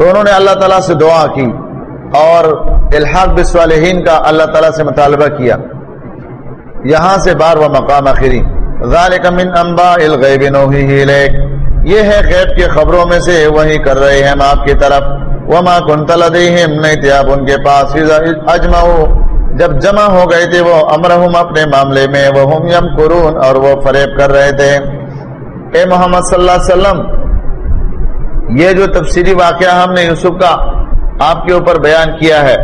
تو انہوں نے اللہ تعالیٰ سے دعا کی اور الحاق بسوالحین کا اللہ تعالیٰ سے مطالبہ کیا۔ یہاں سے بار و مقام آخری ذالک من انباء الغیب نوحیہ الیک۔ یہ ہے غیب کے خبروں میں سے وہی کر رہے ہیں ہم آپ کی طرف۔ وما کنت لدیہم، نہیں تھے آپ ان کے پاس۔ اجمعو جب جمع ہو گئے تھے وہ امرہم اپنے معاملے میں۔ وہم یمکرون اور وہ فریب کر رہے تھے۔ اے محمد صلی اللہ علیہ وسلم یہ جو تفسیری واقعہ ہم نے یوسف کا آپ کے اوپر بیان کیا ہے،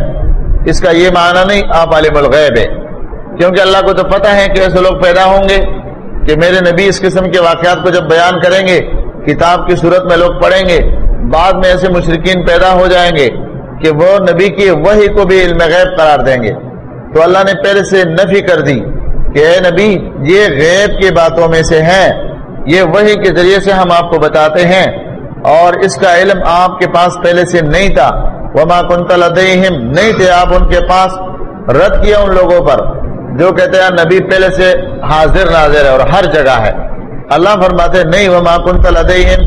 اس کا یہ معنی نہیں آپ عالم الغیب ہے کیونکہ اللہ کو تو پتہ ہے کہ ایسے لوگ پیدا ہوں گے کہ میرے نبی اس قسم کے واقعات کو جب بیان کریں گے، کتاب کی صورت میں لوگ پڑھیں گے، بعد میں ایسے مشرقین پیدا ہو جائیں گے کہ وہ نبی کی وہی کو بھی علم غیب قرار دیں گے۔ تو اللہ نے پہلے سے نفی کر دی کہ اے نبی، یہ غیب کی باتوں میں سے ہے یہ وہی کے ذریعے سے ہم آپ کو بتاتے ہیں۔ اور اس کا علم آپ کے پاس پہلے سے نہیں تھا۔ وما کنت لدیہم نہیں تھے آپ ان کے پاس۔ رد کیا ان لوگوں پر، جو کہتے ہیں نبی پہلے سے حاضر ناظر ہے اور ہر جگہ ہے۔ اللہ فرماتے نہیں، وما کنت لدیہم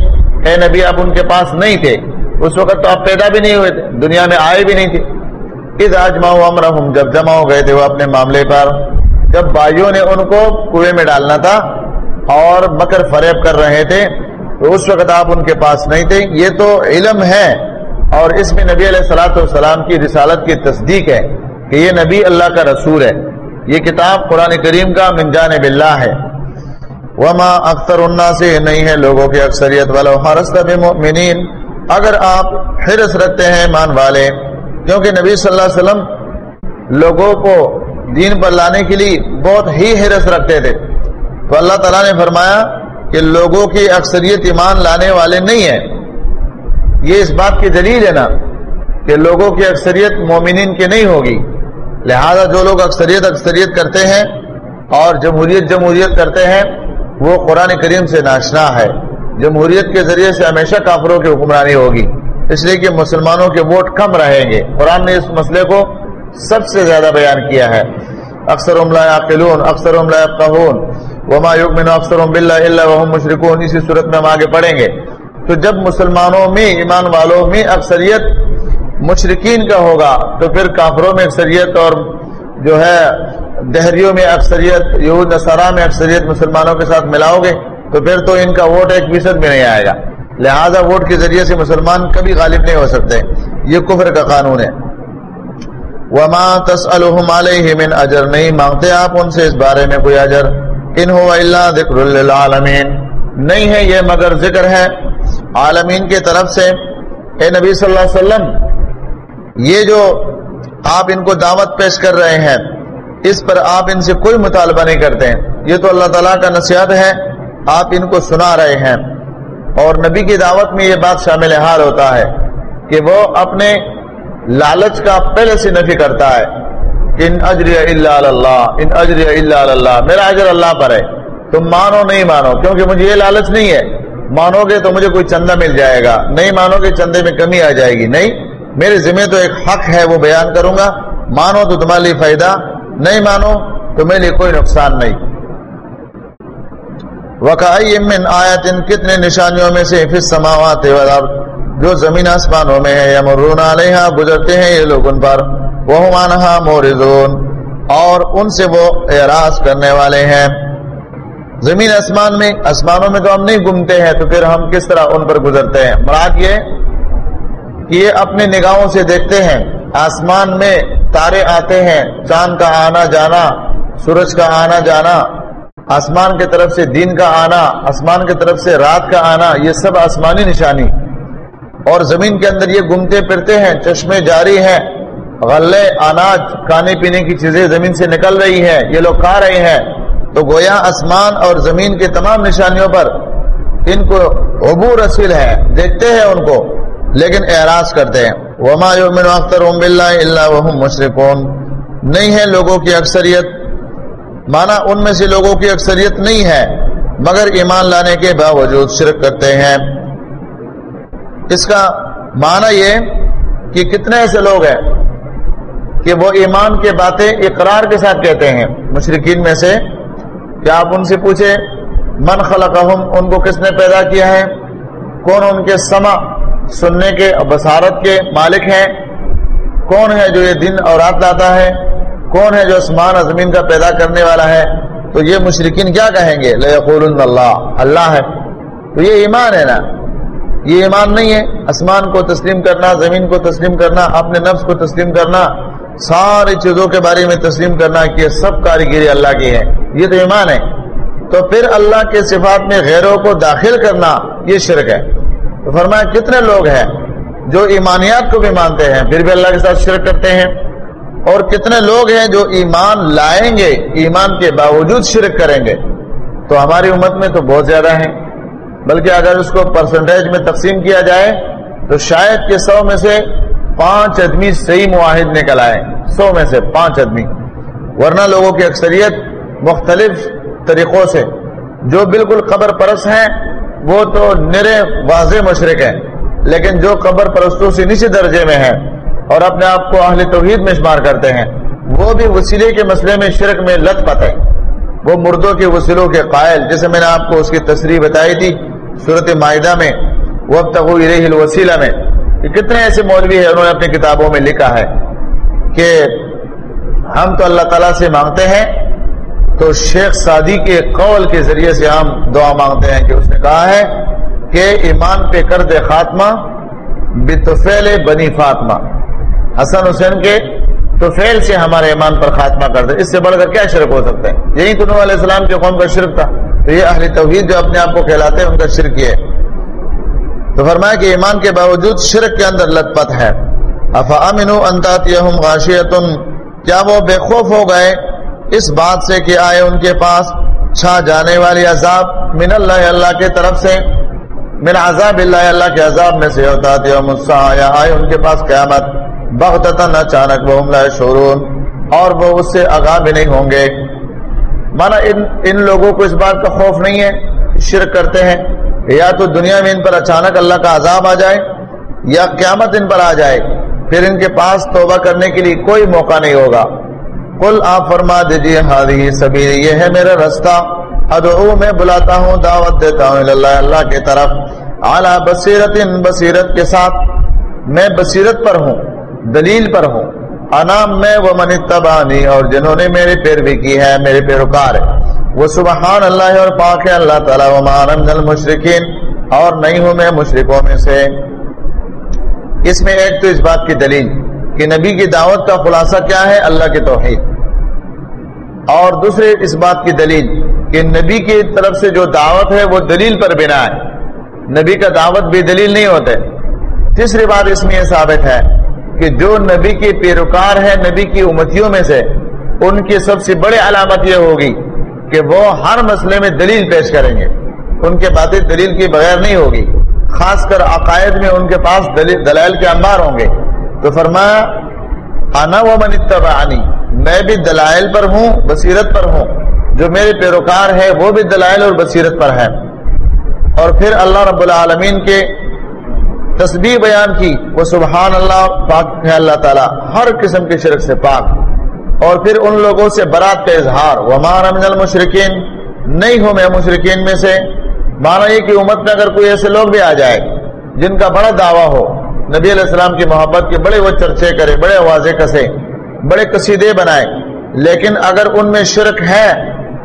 اے نبی، آپ ان کے پاس نہیں تھے۔ اس وقت تو آپ پیدا بھی نہیں ہوئے تھے، دنیا میں آئے بھی نہیں تھے۔ اس آجماؤ امرہم جب جمع ہو گئے تھے وہ اپنے معاملے پر۔ جب بھائیوں نے ان کو کنویں میں ڈالنا تھا اور مکر فریب کر رہے تھے تو اس وقت آپ ان کے پاس نہیں تھے۔ یہ تو علم ہے اور اس میں نبی علیہ السلاۃ والسلام کی رسالت کی تصدیق ہے کہ یہ نبی اللہ کا رسول ہے۔ یہ کتاب قرآن کریم کا من جانب اللہ ہے۔ وما اکثر النا سے نہیں ہے لوگوں کی اکثریت والو حرست بمؤمنین اگر آپ حرس رکھتے ہیں مان والے، کیونکہ نبی صلی اللہ علیہ وسلم لوگوں کو دین پر لانے کے لیے بہت ہی حرس رکھتے تھے۔ تو اللہ تعالیٰ نے فرمایا کہ لوگوں کی اکثریت ایمان لانے والے نہیں ہیں۔ یہ اس بات کی دلیل ہے نا کہ لوگوں کی اکثریت مومنین کی نہیں ہوگی۔ لہذا جو لوگ اکثریت اکثریت کرتے ہیں اور جمہوریت جمہوریت کرتے ہیں، وہ قرآن کریم سے ناشنا ہے۔ جمہوریت کے ذریعے سے ہمیشہ کافروں کی حکمرانی ہوگی۔ اس لیے کہ مسلمانوں کے ووٹ کم رہیں گے۔ قرآن نے اس مسئلے کو سب سے زیادہ بیان کیا ہے۔ اکثر عقلون اکثر وما یؤمن اکثر باللہ وهم مشرکون اسی صورت میں ہم آگے پڑھیں گے۔ تو جب مسلمانوں میں، ایمان والوں میں اکثریت مشرقین کا ہوگا، تو پھر کافروں میں اکثریت اور جو ہے دہریوں میں اکثریت، یہود، نصارہ میں اکثریت مسلمانوں کے ساتھ ملاؤ گے، تو پھر تو ان کا ووٹ ایک فیصد میں نہیں آئے گا۔ لہذا ووٹ کے ذریعے سے مسلمان کبھی غالب نہیں ہو سکتے۔ یہ کفر کا قانون ہے۔ وما تسألهم علیہ من اجر نہیں مانگتے آپ ان سے اس بارے میں کوئی اجر۔ ان ہوا اللہ ذکر للعالمین۔ نہیں ہے یہ مگر ذکر ہے عالمین کی طرف سے۔ اے نبی صلی اللہ علیہ وسلم، یہ جو آپ ان کو دعوت پیش کر رہے ہیں، اس پر آپ ان سے کوئی مطالبہ نہیں کرتے۔ ہیں یہ تو اللہ تعالیٰ کا نصیحت ہے، آپ ان کو سنا رہے ہیں۔ اور نبی کی دعوت میں یہ بات شامل حال ہوتا ہے کہ وہ اپنے لالچ کا پہلے سے نفی کرتا ہے۔ ان اجر اللہ اللہ، ان اجر اللہ اللہ، میرا اجر اللہ پر ہے، تم مانو نہیں مانو، کیونکہ مجھے یہ لالچ نہیں ہے۔ مانو گے تو مجھے کوئی چندہ مل جائے گا، نہیں مانو گے چندے میں کمی آ جائے گی، نہیں، میرے ذمہ تو ایک حق ہے، وہ بیان کروں گا۔ مانو تو تمہارے لیے فائدہ، نہیں مانو تو میرے لیے کوئی نقصان نہیں۔ وقائی من آیت ان کتنے نشانیوں میں سے فی سماوات جو زمین آسمانوں میں ہے یا مرون علیہ گزرتے ہیں یہ لوگ ان پر۔ وہ مانہا مورزون اور ان سے وہ اعراض کرنے والے ہیں۔ زمین آسمان میں، آسمانوں میں تو ہم نہیں گھومتے ہیں، تو پھر ہم کس طرح ان پر گزرتے ہیں؟ مراد یہ کہ یہ اپنے نگاہوں سے دیکھتے ہیں۔ آسمان میں تارے آتے ہیں چاند کا آنا جانا، سورج کا آنا جانا، آسمان کی طرف سے دن کا آنا، آسمان کی طرف سے رات کا آنا، یہ سب آسمانی نشانی۔ اور زمین کے اندر یہ گھومتے پھرتے ہیں، چشمے جاری ہیں غلے، اناج، کھانے پینے کی چیزیں زمین سے نکل رہی ہے یہ لوگ کھا رہے ہیں۔ تو گویا آسمان اور زمین کے تمام نشانیوں پر ان کو عبور رسیل ہے، دیکھتے ہیں ان کو، لیکن اعراض کرتے ہیں۔ وما یؤمن اکثرهم بالله الا وهم مشركون۔ نہیں ہے لوگوں کی اکثریت مانا ان میں سے لوگوں کی اکثریت نہیں ہے، مگر ایمان لانے کے باوجود شرک کرتے ہیں۔ اس کا معنی یہ کہ کتنے ایسے لوگ ہیں کہ وہ ایمان کے باتیں اقرار کے ساتھ کہتے ہیں۔ مشرقین میں سے کہ آپ ان سے پوچھیں، من خلقہم، ان کو کس نے پیدا کیا ہے؟ کون ان کے سما سننے کے اور بصارت کے مالک ہیں؟ کون ہے جو یہ دن اور رات لاتا ہے؟ کون ہے جو اسمان اور زمین کا پیدا کرنے والا ہے؟ تو یہ مشرقین کیا کہیں گے؟ لَيَقُولُنَّ اللہ اللہ ہے۔ تو یہ ایمان ہے نا؟ یہ ایمان نہیں ہے۔ آسمان کو تسلیم کرنا، زمین کو تسلیم کرنا، اپنے نفس کو تسلیم کرنا ساری چیزوں کے بارے میں تسلیم کرنا کہ یہ سب کاریگری اللہ کی ہے یہ تو ایمان ہے۔ تو پھر اللہ کے صفات میں غیروں کو داخل کرنا یہ شرک ہے۔ تو فرمایا کتنے لوگ ہیں جو ایمانیات کو بھی مانتے ہیں، پھر بھی اللہ کے ساتھ شرک کرتے ہیں۔ اور کتنے لوگ ہیں جو ایمان لائیں گے، ایمان کے باوجود شرک کریں گے۔ تو ہماری امت میں تو بہت زیادہ ہیں۔ بلکہ اگر اس کو پرسنٹیج میں تقسیم کیا جائے، تو شاید کہ سو میں سے پانچ آدمی صحیح معاہد نکل آئے، سو میں سے پانچ آدمی۔ ورنہ لوگوں کی اکثریت مختلف طریقوں سے۔ جو بالکل قبر پرست ہیں، وہ تو نرے واضح مشرق ہیں، لیکن جو قبر پرستوں سے نیچے درجے میں ہیں اور اپنے آپ کو اہل توحید میں شمار کرتے ہیں، وہ بھی وسیلے کے مسئلے میں شرک میں لت پت ہے۔ وہ مردوں کے وسیلوں کے قائل، جیسے میں نے آپ کو اس کی تصریح بتائی تھی صورت معاہدہ میں۔ وقت الوسیلہ میں۔ کہ کتنے ایسے مولوی ہیں انہوں نے اپنی کتابوں میں لکھا ہے کہ ہم تو اللہ تعالیٰ سے مانگتے ہیں تو شیخ سادی کے قول کے ذریعے سے ہم دعا مانگتے ہیں کہ اس نے کہا ہے کہ ایمان پہ کر دے خاتمہ بتفیل بنی فاطمہ۔ حسن حسین کے توفیل سے ہمارے ایمان پر خاتمہ کر دے اس سے بڑھ کر کیا شرک ہو سکتا ہے؟ یہی تو نو علیہ السلام کے قوم کا شرک تھا۔ تو یہ اہل توحید جو اپنے آپ کو کہلاتے ہیں، ان کا شرک یہ ہے۔ تو فرمایا کہ ایمان کے باوجود شرک کے اندر لت پت ہے۔ کیا وہ بے خوف ہو گئے اس بات سے کہ آئے ان کے پاس چھا جانے والی عذاب من اللہ اللہ کے طرف سے؟ من عذاب اللہ اللہ کے عذاب میں سے۔ ہوتا آیا آئے ان کے پاس قیامت۔ بغتتاً اچانک وہ لا شورون اور وہ اس سے آگاہ بھی نہیں ہوں گے۔ مانا ان ان لوگوں کو اس بات کا خوف نہیں ہے شرک کرتے ہیں۔ یا تو دنیا میں ان پر اچانک اللہ کا عذاب آ جائے یا قیامت ان پر آ جائے، پھر ان کے پاس توبہ کرنے کے لیے کوئی موقع نہیں ہوگا۔ کل آپ فرما دیجیے ہادی سبھی یہ ہے میرا رستہ۔ ادعو، میں بلاتا ہوں، دعوت دیتا ہوں اللہ اللہ کی طرف۔ اعلیٰ بصیرت ان بصیرت کے ساتھ۔ میں بصیرت پر ہوں، دلیل پر ہوں۔ انام میں وہ من تبانی اور جنہوں نے میری پیروی کی ہے، میرے پیروکار۔ وہ سبحان اللہ اور پاک ہے، اللہ تعالیٰ ومان المشرقین اور نہیں ہوں میں مشرقوں میں سے۔ اس میں ایک تو اس بات کی دلیل کہ نبی کی دعوت کا خلاصہ کیا ہے؟ اللہ کے توحید۔ اور دوسرے اس بات کی دلیل کہ نبی کی طرف سے جو دعوت ہے، وہ دلیل پر بنا ہے۔ نبی کا دعوت بھی دلیل نہیں ہوتے۔ تیسری بات اس میں یہ ثابت ہے کہ جو نبی کے پیروکار ہے نبی کی امتیوں میں سے، ان کی سب سے بڑی علامت یہ ہوگی کہ وہ ہر مسئلے میں دلیل پیش کریں گے۔ ان کے باتیں دلیل کی بغیر نہیں ہوگی۔ خاص کر عقائد میں ان کے پاس دلائل کے انبار ہوں گے۔ تو فرمایا آنا و من اتبعنی، میں بھی دلائل پر ہوں، بصیرت پر ہوں۔ جو میرے پیروکار ہے، وہ بھی دلائل اور بصیرت پر ہے۔ اور پھر اللہ رب العالمین کے تسبیح بیان کی، وہ سبحان اللہ، پاک ہے اللہ تعالیٰ، ہر قسم کے شرک سے پاک۔ اور پھر ان لوگوں سے برات کا اظہار۔ ومان من المشرقین نہیں ہوں میں مشرقین میں سے۔ مانا یہ کہ امت میں اگر کوئی ایسے لوگ بھی آ جائے جن کا بڑا دعویٰ ہو، نبی علیہ السلام کی محبت کے بڑے وہ چرچے کرے بڑے آوازیں کسے بڑے قصیدے بنائے لیکن اگر ان میں شرک ہے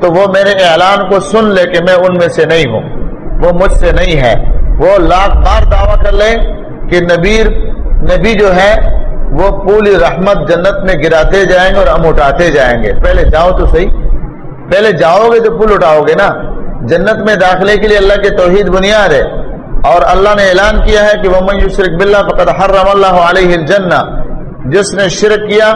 تو وہ میرے اعلان کو سن لے کہ میں ان میں سے نہیں ہوں۔ وہ مجھ سے نہیں ہے۔ وہ لاکھ بار دعویٰ کر لیں کہ نبیر، نبی جو ہے وہ پوری رحمت جنت میں گراتے جائیں گے اور ہم اٹھاتے جائیں گے۔ پہلے جاؤ تو صحیح۔ پہلے جاؤ گے تو پل اٹھاؤ گے نا۔ جنت میں داخلے کے لیے اللہ کے توحید بنیاد ہے۔ اور اللہ نے اعلان کیا ہے کہ وہ شرک بلّہ فقط حرم اللہ علیہ الجنہ جس نے شرک کیا،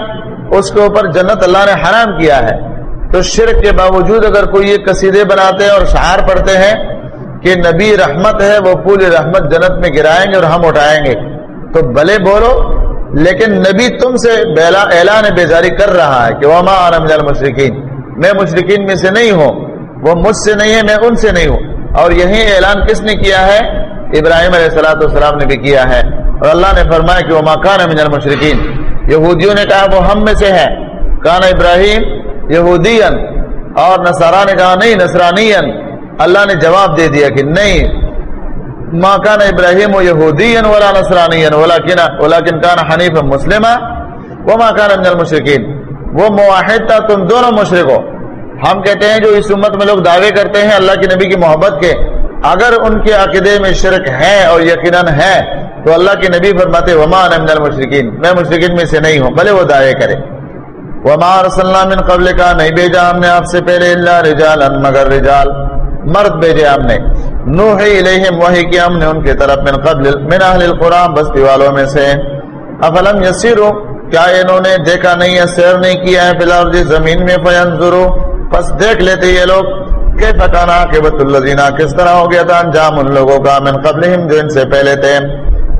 اس کے اوپر جنت اللہ نے حرام کیا ہے۔ تو شرک کے باوجود اگر کوئی یہ قصیدے بناتے ہیں اور شعار پڑھتے ہیں کہ نبی رحمت ہے، وہ پوری رحمت جنت میں گرائیں گے اور ہم اٹھائیں گے۔ تو بھلے بولو لیکن نبی تم سے اعلان بیزاری کر رہا ہے کہ وہ مشرقین میں مشرقین میں سے نہیں ہوں، وہ مجھ سے نہیں ہے، میں ان سے نہیں ہوں۔ اور یہی اعلان کس نے کیا ہے؟ ابراہیم علیہ السلاۃ والسلام نے بھی کیا ہے۔ اور اللہ نے فرمایا کہ وہ مکان من المشرقین یہودیوں نے کہا وہ ہم میں سے ہے۔ کان ابراہیم یہودین اور نصارہ نے کہا نہیں نصرانی اللہ نے جواب دے دیا کہ نہیں ما كان ابراهيم يهوديا ولا نصرانيا، ولكن ولكن كان حنيفا مسلما. وما كان من المشركين. وہ موحد تھا تم دونوں مشرکو ہم کہتے ہیں جو اس امت میں لوگ دعوے کرتے ہیں اللہ کے نبی کی محبت کے، اگر ان کے عقیدے میں شرک ہے اور یقیناً ہے، تو اللہ کے نبی فرماتے وما من المشرکین میں مشرکین میں سے نہیں ہوں، بھلے وہ دعوے کرے۔ وما رسلنا من قبل کا نہیں بھیجا ہم نے آپ سے پہلے اللہ رجال مگر رجال۔ مرد بھیجے ہم نے۔ نوح الیہم وحی کیا ہم نے ان کے طرف من قبل من اہل القرآن بستی والوں میں سے۔ افلم یسیرو؟ کیا انہوں نے دیکھا نہیں ہے؟ سیر نہیں کیا ہے؟ فلارض زمین میں فینظرو۔ پس دیکھ لیتے یہ لوگ۔ کہ فتانا کہ بت الذین؟ کس طرح ہو گیا تھا انجام ان لوگوں کا من قبلہم جو ان سے پہلے تھے۔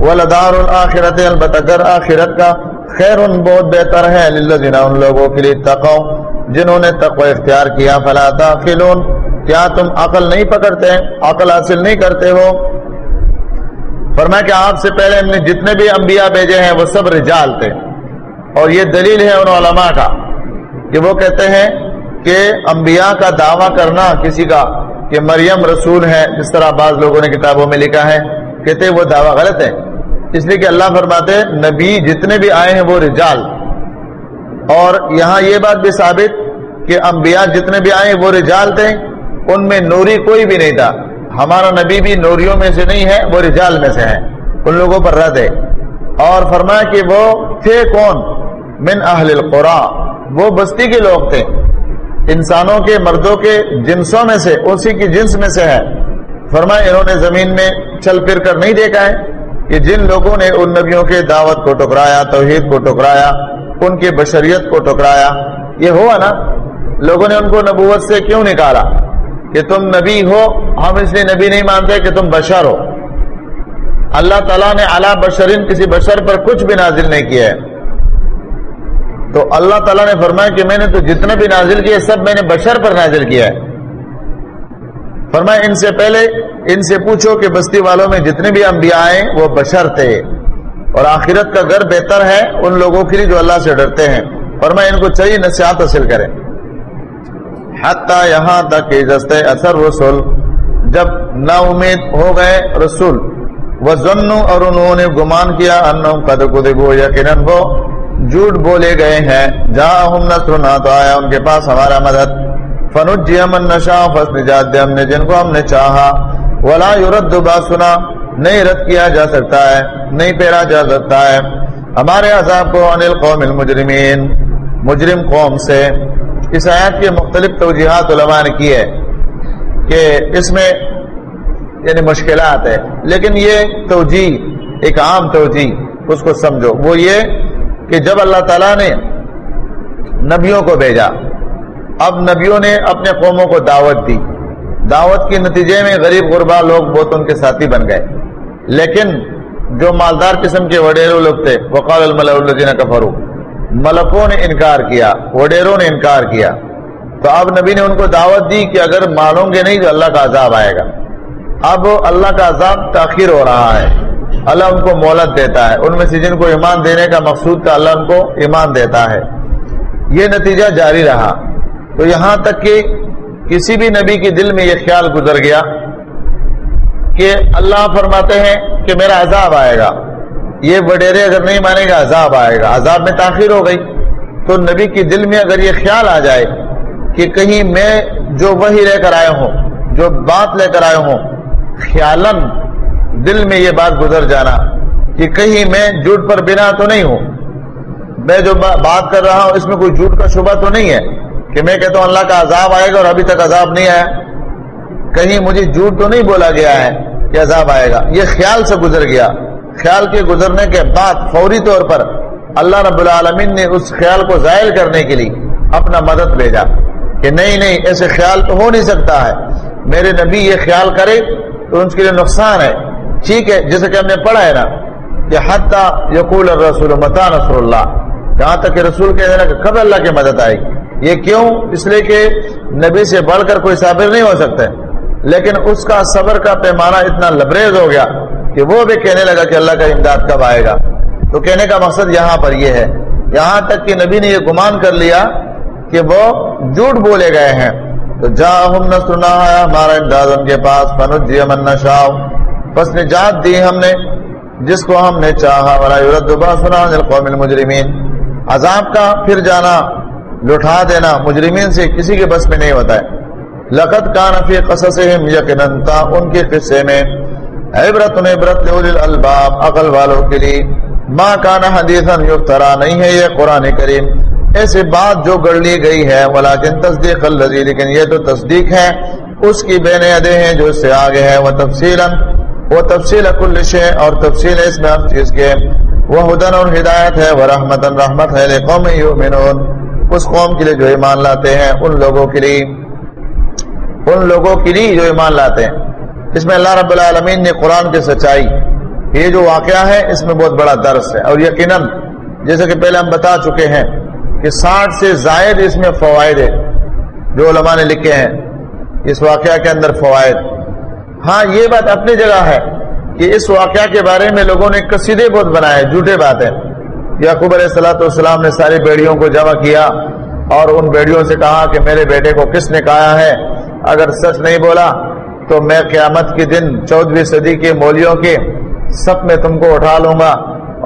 ولدار الاخرت، البتہ گر آخرت کا خیر بہت بہتر ہے للذین ان لوگوں کے لیے تقو جنہوں نے تقوی اختیار کیا، فلا تاخلون کیا تم عقل نہیں پکڑتے؟ عقل حاصل نہیں کرتے ہو؟ فرمایا کہ آپ سے پہلے ہم نے جتنے بھی انبیاء بھیجے ہیں، وہ سب رجال تھے۔ اور یہ دلیل ہے ان علماء کا کہ وہ کہتے ہیں کہ انبیاء کا دعویٰ کرنا کسی کا کہ مریم رسول ہے، جس طرح بعض لوگوں نے کتابوں میں لکھا ہے، کہتے وہ دعویٰ غلط ہے۔ اس لیے کہ اللہ فرماتے نبی جتنے بھی آئے ہیں، وہ رجال۔ اور یہاں یہ بات بھی ثابت کہ انبیاء جتنے بھی آئے وہ رجال تھے، ان میں نوری کوئی بھی نہیں تھا۔ ہمارا نبی بھی نوریوں میں سے نہیں ہے، وہ رجال میں سے ہے ان لوگوں پر رد ہے۔ اور فرمایا کہ وہ تھے کون؟ من اہل القرا۔ وہ بستی کے لوگ تھے۔ انسانوں کے، مردوں کے، جنسوں میں سے، اسی کی جنس میں سے ہے فرمایا انہوں نے زمین میں چل پھر کر نہیں دیکھا ہے۔ کہ جن لوگوں نے ان نبیوں کے دعوت کو ٹکرایا، توحید کو ٹکرایا، ان کی بشریت کو ٹکرایا، یہ ہوا نا؟ لوگوں نے ان کو نبوت سے کیوں نکالا؟ کہ تم نبی ہو، ہم اس لیے نبی نہیں مانتے کہ تم بشر ہو۔ اللہ تعالیٰ نے اعلیٰ بشرین کسی بشر پر کچھ بھی نازل نہیں کیا ہے۔ تو اللہ تعالیٰ نے فرمایا کہ میں نے تو جتنا بھی نازل کیا سب میں نے بشر پر نازل کیا ہے۔ فرمایا ان سے پہلے ان سے پوچھو کہ بستی والوں میں جتنے بھی انبیاء آئے وہ بشر تھے۔ اور آخرت کا گھر بہتر ہے ان لوگوں کے لیے جو اللہ سے ڈرتے ہیں۔ فرمایا ان کو چاہیے نصیحت حاصل کریں۔ حتیٰ یہاں تک کہ جستے اثر رسول، جب نا امید ہو گئے رسول وہ ضن اور انہوں نے گمان کیا ان قد قدبو یقیناً وہ جھوٹ بولے گئے ہیں۔ جہاں ہم نصر نہ تو آیا ان کے پاس ہمارا مدد۔ فنجی من نشا فس نجات دے ہم نے جن کو ہم نے چاہا۔ ولا یورد باسنا، نہیں رد کیا جا سکتا ہے، نہیں پیرا جا سکتا ہے۔ ہمارے عذاب کو انل قوم المجرمین۔ مجرم قوم سے اس آیات کے مختلف توجیحات علماء نے کی ہے کہ اس میں یعنی مشکلات ہے۔ لیکن یہ توجی ایک عام توجی اس کو سمجھو۔ وہ یہ کہ جب اللہ تعالیٰ نے نبیوں کو بھیجا اب نبیوں نے اپنے قوموں کو دعوت دی۔ دعوت کے نتیجے میں غریب غربا لوگ بہت ان کے ساتھی بن گئے۔ لیکن جو مالدار قسم کے وڈیرو لوگ تھے، وقال الملین کا فروغ ملکوں نے انکار کیا، وڈیروں نے انکار کیا۔ تو اب نبی نے ان کو دعوت دی کہ اگر مانو گے نہیں تو اللہ کا عذاب آئے گا۔ اب اللہ کا عذاب تاخیر ہو رہا ہے۔ اللہ ان کو مولت دیتا ہے۔ ان میں سے جن کو ایمان دینے کا مقصود تھا، اللہ ان کو ایمان دیتا ہے۔ یہ نتیجہ جاری رہا۔ تو یہاں تک کہ کسی بھی نبی کے دل میں یہ خیال گزر گیا کہ اللہ فرماتے ہیں کہ میرا عذاب آئے گا۔ یہ وڈیرے اگر نہیں مانے گا، عذاب آئے گا۔ عذاب میں تاخیر ہو گئی۔ تو نبی کے دل میں اگر یہ خیال آ جائے کہ کہیں میں جو وہی لے کر آئے ہوں، جو بات لے کر آئے ہوں خیالن دل میں یہ بات گزر جانا کہ کہیں میں جھوٹ پر بنا تو نہیں ہوں۔ میں جو بات کر رہا ہوں، اس میں کوئی جھوٹ کا شبہ تو نہیں ہے۔ کہ میں کہتا ہوں اللہ کا عذاب آئے گا اور ابھی تک عذاب نہیں آیا۔ کہیں مجھے جھوٹ تو نہیں بولا گیا ہے کہ عذاب آئے گا۔ یہ خیال سے گزر گیا۔ خیال کے گزرنے کے بعد فوری طور پر اللہ رب العالمین نے اس خیال کو زائل کرنے کے لیے اپنا مدد بھیجا کہ نہیں نہیں، ایسے خیال تو ہو نہیں سکتا ہے۔ میرے نبی یہ خیال کرے تو ان کے لیے نقصان ہے۔ ٹھیک ہے، جیسے کہ ہم نے پڑھا ہے نا کہ حتیٰ یقول الرسول متا نصر اللہ۔ جہاں تک کہ رسول کہہ دینا کہ کب اللہ کی مدد آئے گی۔ یہ کیوں؟ اس لیے کہ نبی سے بڑھ کر کوئی صابر نہیں ہو سکتا لیکن اس کا صبر کا پیمانہ اتنا لبریز ہو گیا کہ وہ بھی کہنے لگا کہ اللہ کا امداد کب آئے گا۔ تو کہنے کا مقصد یہاں پر یہ ہے۔ یہاں تک کہ نبی نے یہ گمان کر لیا کہ وہ جھوٹ بولے گئے ہیں۔ تو جا ہم نہ سنا ہے ہمارا امداد ان کے پاس، فنجی من شاہ بس نجات دی ہم نے، جس کو ہم نے چاہا۔ القوم المجرمین عذاب کا پھر جانا لٹھا دینا مجرمین سے کسی کے بس میں نہیں ہوتا ہے۔ لقت کا نفی قصص یقینتا ان کے قصے میں عبرت عبرت الباب عقل والوں کے لیے۔ ماں کانا حدیث یفترا نہیں ہے یہ قرآن کریم۔ ایسی بات جو گڑ لی گئی ہے، ولیکن تصدیق اللذی لیکن یہ تو تصدیق ہے، اس کی بین ادے ہیں جو اس سے آگے ہے وہ تفصیلا، وہ تفصیل کل شے اور تفصیل اس میں ہر چیز کے۔ وہ ہدن اور ہدایت ہے، وہ رحمت رحمت ہے قوم یؤمنون۔ اس قوم کے لیے جو ایمان لاتے ہیں، ان لوگوں کے لیے، ان لوگوں کے لیے جو ایمان لاتے ہیں۔ اس میں اللہ رب العالمین نے قرآن کی سچائی۔ یہ جو واقعہ ہے، اس میں بہت بڑا درس ہے۔ اور یقیناً، جیسے کہ پہلے ہم بتا چکے ہیں کہ ساٹھ سے زائد اس میں فوائد ہے جو علماء نے لکھے ہیں۔ اس واقعہ کے اندر فوائد۔ ہاں یہ بات اپنی جگہ ہے کہ اس واقعہ کے بارے میں لوگوں نے قصیدے بہت بنائے، جھوٹے باتیں۔ یعقوب علیہ السلاۃ والسلام نے ساری بیڑیوں کو جمع کیا اور ان بیڑیوں سے کہا کہ میرے بیٹے کو کس نے کہا ہے؟ اگر سچ نہیں بولا تو میں قیامت کے دن چودہویں صدی کے مولیوں کے سب میں تم کو اٹھا لوں گا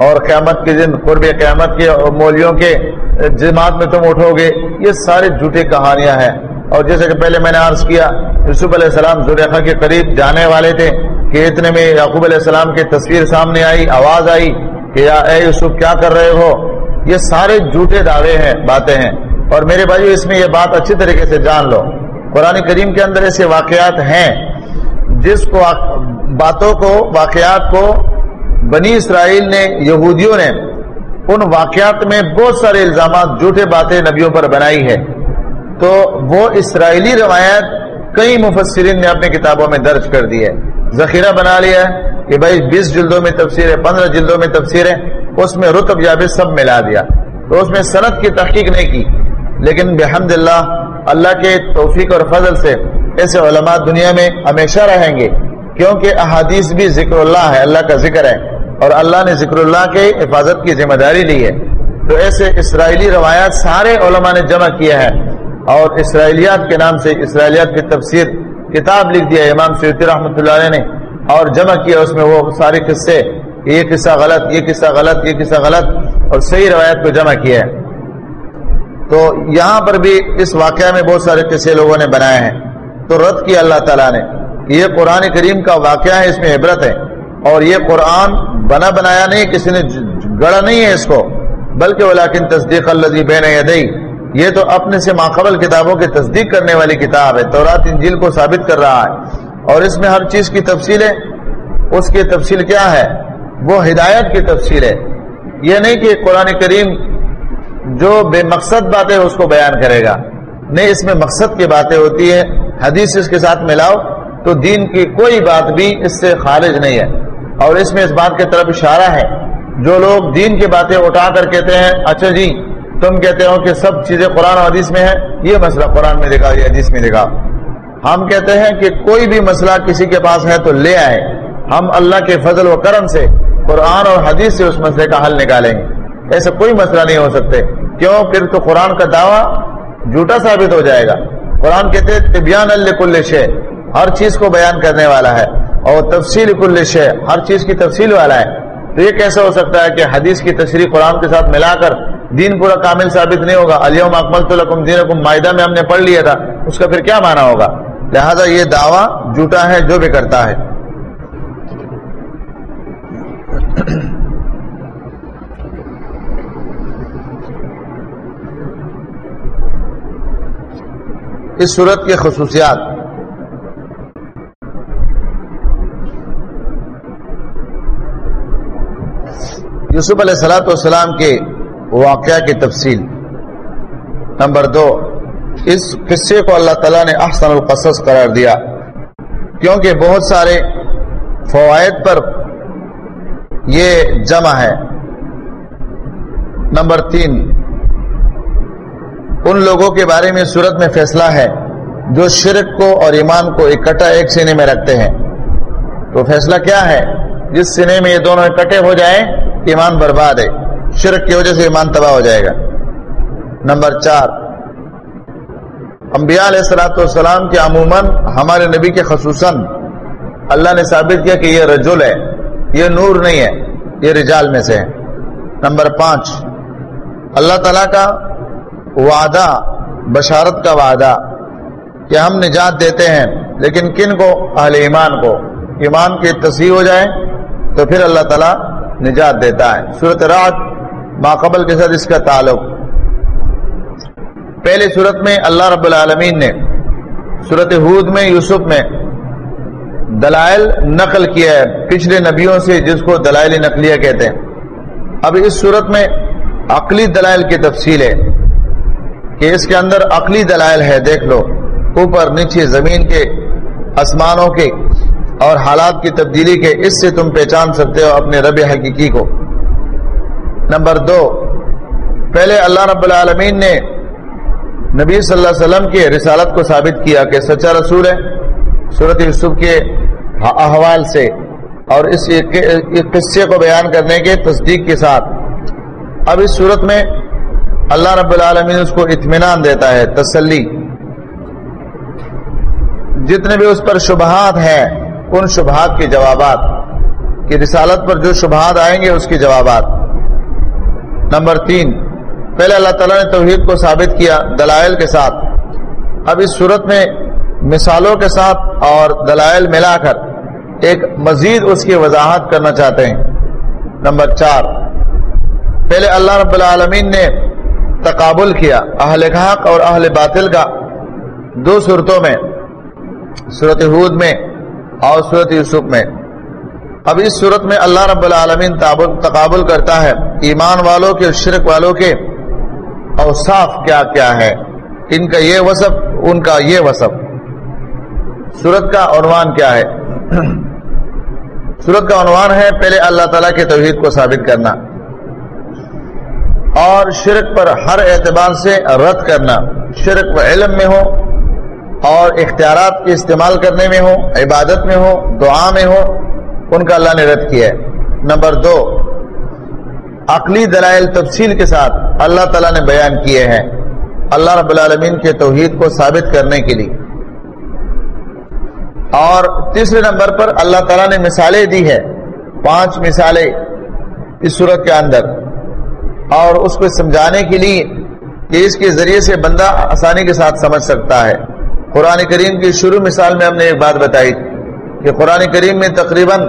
اور قیامت کے دن قرب قیامت کے مولیوں کے جماعت میں تم اٹھو گے۔ یہ ساری جھوٹی کہانیاں ہیں۔ اور جیسے کہ پہلے میں نے عرض کیا، یوسف علیہ السلام زلیخا کے قریب جانے والے تھے کہ اتنے میں یعقوب علیہ السلام کی تصویر سامنے آئی، آواز آئی۔ کہ اے یوسف کیا کر رہے ہو؟ یہ سارے جھوٹے دعوے ہیں، باتیں ہیں۔ اور میرے بھائی اس میں یہ بات اچھی طریقے سے جان لو۔ قرآن کریم کے اندر ایسے واقعات ہیں، جس کو باتوں کو، واقعات کو بنی اسرائیل نے، یہودیوں نے ان واقعات میں بہت سارے الزامات، جھوٹے باتیں نبیوں پر بنائی ہے تو وہ اسرائیلی روایت کئی مفسرین نے اپنی کتابوں میں درج کر دی ہے۔ ذخیرہ بنا لیا ہے کہ بھائی بیس جلدوں میں تفسیر ہے، پندرہ جلدوں میں تفسیر ہے، اس میں رتب یا سب ملا دیا۔ تو اس میں صنعت کی تحقیق نہیں کی۔ لیکن بحمد اللہ اللہ کے توفیق اور فضل سے ایسے علماء دنیا میں ہمیشہ رہیں گے۔ کیونکہ احادیث بھی ذکر اللہ ہے، اللہ کا ذکر ہے۔ اور اللہ نے ذکر اللہ کے حفاظت کی ذمہ داری لی ہے۔ تو ایسے اسرائیلی روایات سارے علماء نے جمع کیا ہے اور اسرائیلیات کے نام سے اسرائیلیات کی تفسیر کتاب لکھ دیا، امام سیدی رحمۃ اللہ علیہ نے، اور جمع کیا اس میں وہ سارے قصے، یہ قصہ غلط، یہ قصہ غلط، یہ قصہ غلط، اور صحیح روایت کو جمع کیا ہے۔ تو یہاں پر بھی اس واقعہ میں بہت سارے قصے لوگوں نے بنائے ہیں۔ تو رد کیا اللہ تعالیٰ نے یہ قرآن کریم کا واقعہ ہے، اس میں عبرت ہے، اور یہ قرآن بنا بنایا نہیں، کسی نے گڑا نہیں ہے اس کو، بلکہ ولیکن تصدیق اللہ بین یدئی یہ تو اپنے سے ماقبل کتابوں کی تصدیق کرنے والی کتاب ہے۔ تورات، انجیل کو ثابت کر رہا ہے۔ اور اس میں ہر چیز کی تفصیل ہے اس کی تفصیل کیا ہے؟ وہ ہدایت کی تفصیل ہے۔ یہ نہیں کہ قرآن کریم جو بے مقصد باتیں اس کو بیان کرے گا۔ نہیں، اس میں مقصد کی باتیں ہوتی ہے حدیث اس کے ساتھ ملاؤ تو دین کی کوئی بات بھی اس سے خارج نہیں ہے۔ اور اس میں اس بات کی طرف اشارہ ہے۔ جو لوگ دین کی باتیں اٹھا کر کہتے ہیں اچھا جی تم کہتے ہو کہ سب چیزیں قرآن و حدیث میں ہے یہ مسئلہ قرآن میں دکھا، یہ حدیث میں دکھا۔ ہم کہتے ہیں کہ کوئی بھی مسئلہ کسی کے پاس ہے تو لے آئے۔ ہم اللہ کے فضل و کرم سے قرآن اور حدیث سے اس مسئلے کا حل نکالیں گے۔ ایسا کوئی مسئلہ نہیں ہو سکتے۔ کیوں؟ پھر تو قرآن کا دعویٰ جھوٹا ثابت ہو جائے گا۔ قرآن کہتے طبیان کل شے ہر چیز کو بیان کرنے والا ہے۔ اور تفصیل کل شے ہر چیز کی تفصیل والا ہے۔ تو یہ کیسا ہو سکتا ہے کہ حدیث کی تشریح قرآن کے ساتھ ملا کر دین پورا کامل ثابت نہیں ہوگا۔ علیم اکمل تو دین معاہدہ میں ہم نے پڑھ لیا تھا، اس کا پھر کیا مانا ہوگا؟ لہذا یہ دعویٰ جھوٹا ہے، جو بھی کرتا ہے۔ اس صورت کے خصوصیات۔ یوسف علیہ السلاۃ والسلام کے واقعہ کی تفصیل۔ نمبر دو، اس قصے کو اللہ تعالیٰ نے احسن القصص قرار دیا۔ کیونکہ بہت سارے فوائد پر یہ جمع ہے۔ نمبر تین، ان لوگوں کے بارے میں صورت میں فیصلہ ہے جو شرک کو اور ایمان کو اکٹھا ایک سینے میں رکھتے ہیں۔ تو فیصلہ کیا ہے؟ جس سینے میں یہ دونوں اکٹھے ہو جائیں، ایمان برباد ہے۔ شرک کی وجہ سے ایمان تباہ ہو جائے گا۔ نمبر چار، انبیاء علیہ السلاۃ والسلام کے عموماً ہمارے نبی کے خصوصاً اللہ نے ثابت کیا کہ یہ رجل ہے، یہ نور نہیں ہے، یہ رجال میں سے ہے۔ نمبر پانچ، اللہ تعالی کا وعدہ، بشارت کا وعدہ کہ ہم نجات دیتے ہیں، لیکن کن کو؟ اہل ایمان کو۔ ایمان کی تصحیح ہو جائے تو پھر اللہ تعالیٰ نجات دیتا ہے۔ صورت رات ماقبل کے ساتھ اس کا تعلق۔ پہلے صورت میں اللہ رب العالمین نے صورت حود میں، یوسف میں دلائل نقل کیا ہے پچھلے نبیوں سے جس کو دلائل نقلیہ کہتے ہیں۔ اب اس صورت میں عقلی دلائل کی تفصیل ہے کہ اس کے اندر عقلی دلائل ہے دیکھ لو۔ اوپر، نیچے، زمین کے، آسمانوں کے اور حالات کی تبدیلی کے، اس سے تم پہچان سکتے ہو اپنے رب حقیقی کو۔ نمبر دو، پہلے اللہ رب العالمین نے نبی صلی اللہ علیہ وسلم کی رسالت کو ثابت کیا کہ سچا رسول ہے صورت یوسف کے احوال سے اور اس قصے کو بیان کرنے کے تصدیق کے ساتھ۔ اب اس صورت میں اللہ رب العالمین اس کو اطمینان دیتا ہے، تسلی۔ جتنے بھی اس پر شبہات ہیں، ان شبہات کے جوابات، کہ رسالت پر جو شبہات آئیں گے، اس کے جوابات۔ نمبر تین، پہلے اللہ تعالیٰ نے توحید کو ثابت کیا دلائل کے ساتھ۔ اب اس صورت میں مثالوں کے ساتھ اور دلائل ملا کر ایک مزید اس کی وضاحت کرنا چاہتے ہیں۔ نمبر چار، پہلے اللہ رب العالمین نے تقابل کیا اہل حق اور اہل باطل کا دو صورتوں میں، صورت حود میں اور صورت یوسف میں۔ اب اس صورت میں اللہ رب العالمین تقابل کرتا ہے ایمان والوں کے شرک والوں کے۔ اوصاف کیا کیا ہے؟ ان کا یہ وصف، ان کا یہ وصف۔ صورت کا عنوان کیا ہے؟ صورت کا عنوان ہے پہلے اللہ تعالیٰ کے توحید کو ثابت کرنا۔ اور شرک پر ہر اعتبار سے رد کرنا۔ شرک و علم میں ہو، اور اختیارات کے استعمال کرنے میں ہو، عبادت میں ہو، دعا میں ہو ان کا اللہ نے رد کیا ہے۔ نمبر دو، عقلی دلائل تفصیل کے ساتھ اللہ تعالیٰ نے بیان کیے ہیں اللہ رب العالمین کے توحید کو ثابت کرنے کے لیے۔ اور تیسرے نمبر پر اللہ تعالیٰ نے مثالیں دی ہے پانچ مثالیں اس صورت کے اندر۔ اور اس کو سمجھانے کے لیے کہ اس کے ذریعے سے بندہ آسانی کے ساتھ سمجھ سکتا ہے۔ قرآن کریم کی شروع مثال میں ہم نے ایک بات بتائی۔ تھی کہ قرآن کریم میں تقریباً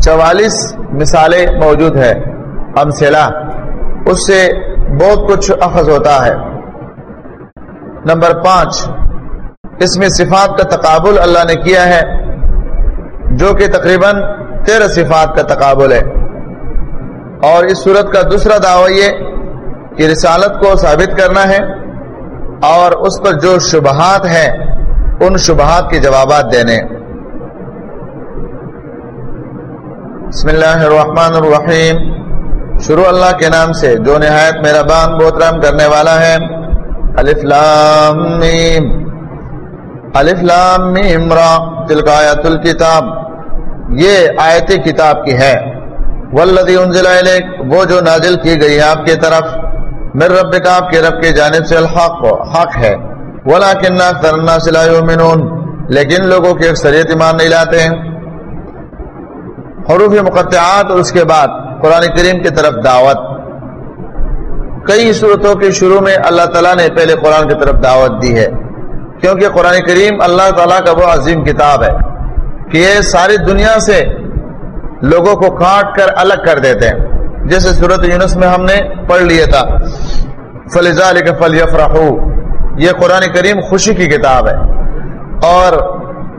چوالیس مثالیں موجود ہے امثلہ۔ اس سے بہت کچھ اخذ ہوتا ہے۔ نمبر پانچ، اس میں صفات کا تقابل اللہ نے کیا ہے، جو کہ تقریباً تیرہ صفات کا تقابل ہے۔ اور اس صورت کا دوسرا دعوی یہ کہ رسالت کو ثابت کرنا ہے اور اس پر جو شبہات ہیں، ان شبہات کے جوابات دینے۔ بسم اللہ الرحمن الرحیم۔ شروع اللہ کے نام سے جو نہایت میرا بان بوترم کرنے والا ہے۔ الف لام میم۔ الف لام میم را۔ تلک آیت الکتاب۔ یہ آیت کتاب کی ہے۔ والذی انزل الیک۔ وہ جو نازل کی گئی آپ کی طرف۔ من ربک آپ کے رب کی جانب سے الحق۔ حق ہے۔ ولیکن اکثر الناس لا یؤمنون۔ لیکن لوگوں کی اکثریت ایمان نہیں لاتے ہیں۔ حروف مقطعات اور اس کے بعد قرآن کریم کی طرف دعوت۔ کئی صورتوں کے شروع میں اللہ تعالیٰ نے پہلے قرآن کی طرف دعوت دی ہے، کیونکہ قرآن کریم اللہ تعالیٰ کا وہ عظیم کتاب ہے کہ یہ ساری دنیا سے لوگوں کو کاٹ کر الگ کر دیتے ہیں۔ جیسے صورت یونس میں ہم نے پڑھ لیا تھا فلزا علی فل یہ قرآن کریم خوشی کی کتاب ہے اور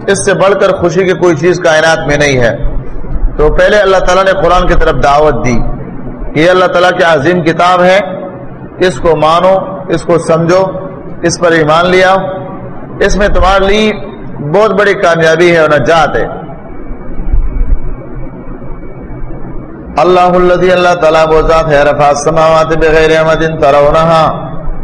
اس سے بڑھ کر خوشی کی کوئی چیز کائنات میں نہیں ہے۔ تو پہلے اللہ تعالیٰ نے قرآن کی طرف دعوت دی کہ یہ اللہ تعالیٰ کی عظیم کتاب ہے؟ اس کو مانو، اس کو سمجھو، اس پر ایمان لیا اس میں تمہارے لیے بہت بڑی کامیابی ہے اور نجات ہے۔ اللہ الذي اللہ تعالیٰ، وہ ذات ہے، رفع السماوات بغیر احمد ترونہا۔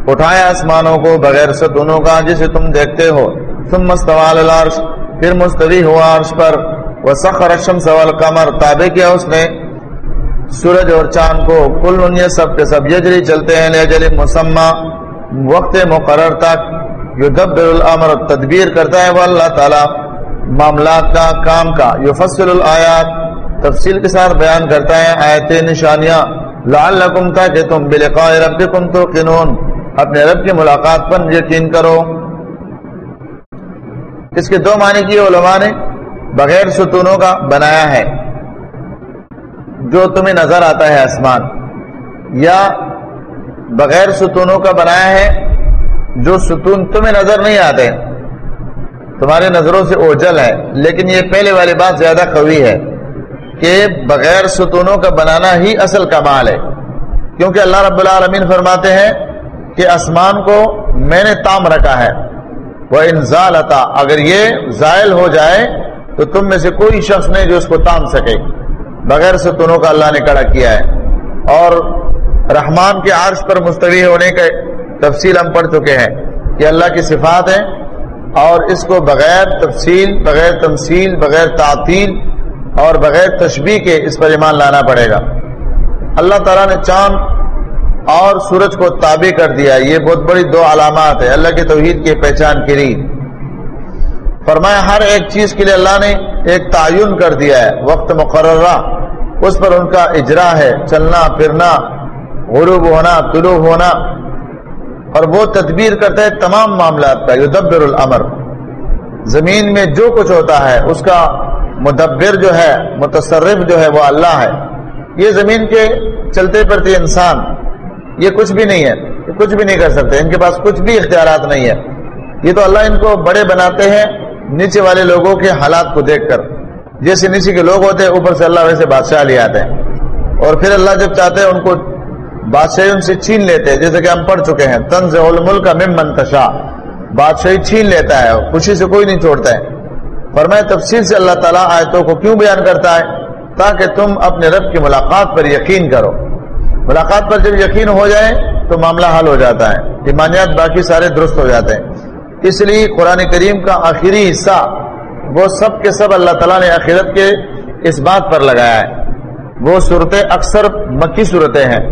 اٹھایا آسمانوں کو بغیر ستونوں کا، جسے تم دیکھتے ہو۔ ثم استوال العرش، پھر مستوی ہوا عرش پر۔ وسخر الشمس والقمر، تابع کیا اس نے؟ سورج اور چاند کو۔ کل یہ سب کے سب یجری، چلتے ہیں لیجل مسمى وقت مقرر تک۔ یدبر الامر، تدبیر کرتا ہے وہ اللہ تعالی۔ معاملات کا، کام کا۔ یفصل الآیات، تفصیل کے ساتھ بیان کرتا ہے آیت نشانیاں۔ لعلکم تاکہ تم بلقاء ربکم توقنون۔ اپنے رب کی ملاقات پر یقین کرو۔ اس کے دو معنی کی علماء نے۔ بغیر ستونوں کا بنایا ہے۔ جو تمہیں نظر آتا ہے آسمان، یا بغیر ستونوں کا بنایا ہے، جو ستون تمہیں نظر نہیں آتے۔ تمہاری نظروں سے اوجل ہے، لیکن یہ پہلے والی بات زیادہ قوی ہے کہ بغیر ستونوں کا بنانا ہی اصل کمال ہے۔ کیونکہ اللہ رب العالمین فرماتے ہیں کہ آسمان کو میں نے تام رکھا ہے۔ وہ انزال اگر یہ زائل ہو جائے تو تم میں سے کوئی شخص نہیں جو اس کو تام سکے۔ بغیر ستونوں کا اللہ نے کڑا کیا ہے۔ اور رحمان کے عرش پر مستوی ہونے کا تفصیل ہم پڑھ چکے ہیں کہ اللہ کی صفات ہیں اور اس کو بغیر تفصیل، بغیر تمثیل، بغیر تعطیل اور بغیر تشبیح کے اس پر ایمان لانا پڑے گا۔ اللہ تعالیٰ نے چاند اور سورج کو تابع کر دیا یہ بہت بڑی دو علامات ہے اللہ کی توحید کی پہچان کے لیے۔ فرمایا ہر ایک چیز کے لیے اللہ نے ایک تعین کر دیا ہے، وقت مقررہ، اس پر ان کا اجرا ہے، چلنا، پھرنا، غروب ہونا، طلوع ہونا۔ اور وہ تدبیر کرتا ہے تمام معاملات کا، یدبر الامر۔ زمین میں جو کچھ ہوتا ہے، اس کا مدبر جو ہے، متصرف جو ہے، وہ اللہ ہے۔ یہ زمین کے چلتے پھرتے انسان، یہ کچھ بھی نہیں ہے، یہ کچھ بھی نہیں کر سکتے، ان کے پاس کچھ بھی اختیارات نہیں ہے۔ یہ تو اللہ ان کو بڑے بناتے ہیں نیچے والے لوگوں کے حالات کو دیکھ کر، جیسے نیچے کے لوگ ہوتے ہیں، اوپر سے اللہ ویسے بادشاہ لے آتے ہیں۔ اور پھر اللہ جب چاہتے ہیں، ان کو بادشاہی ان سے چھین لیتے ہیں، جیسے کہ ہم پڑھ چکے ہیں تنز الملک کا مم منتشا بادشاہی چھین لیتا ہے، خوشی سے کوئی نہیں چھوڑتا ہے۔ فرمائے تفصیل سے اللہ تعالیٰ آیتوں کو کیوں بیان کرتا ہے؟ تاکہ تم اپنے رب کی ملاقات پر یقین کرو۔ ملاقات پر جب یقین ہو جائے، تو معاملہ حل ہو جاتا ہے۔ ایمانیات باقی سارے درست ہو جاتے ہیں۔ اس لیے قرآن کریم کا آخری حصہ وہ سب کے سب اللہ تعالیٰ نے آخرت کے اس بات پر لگایا ہے۔ وہ صورتیں اکثر مکی صورتیں ہیں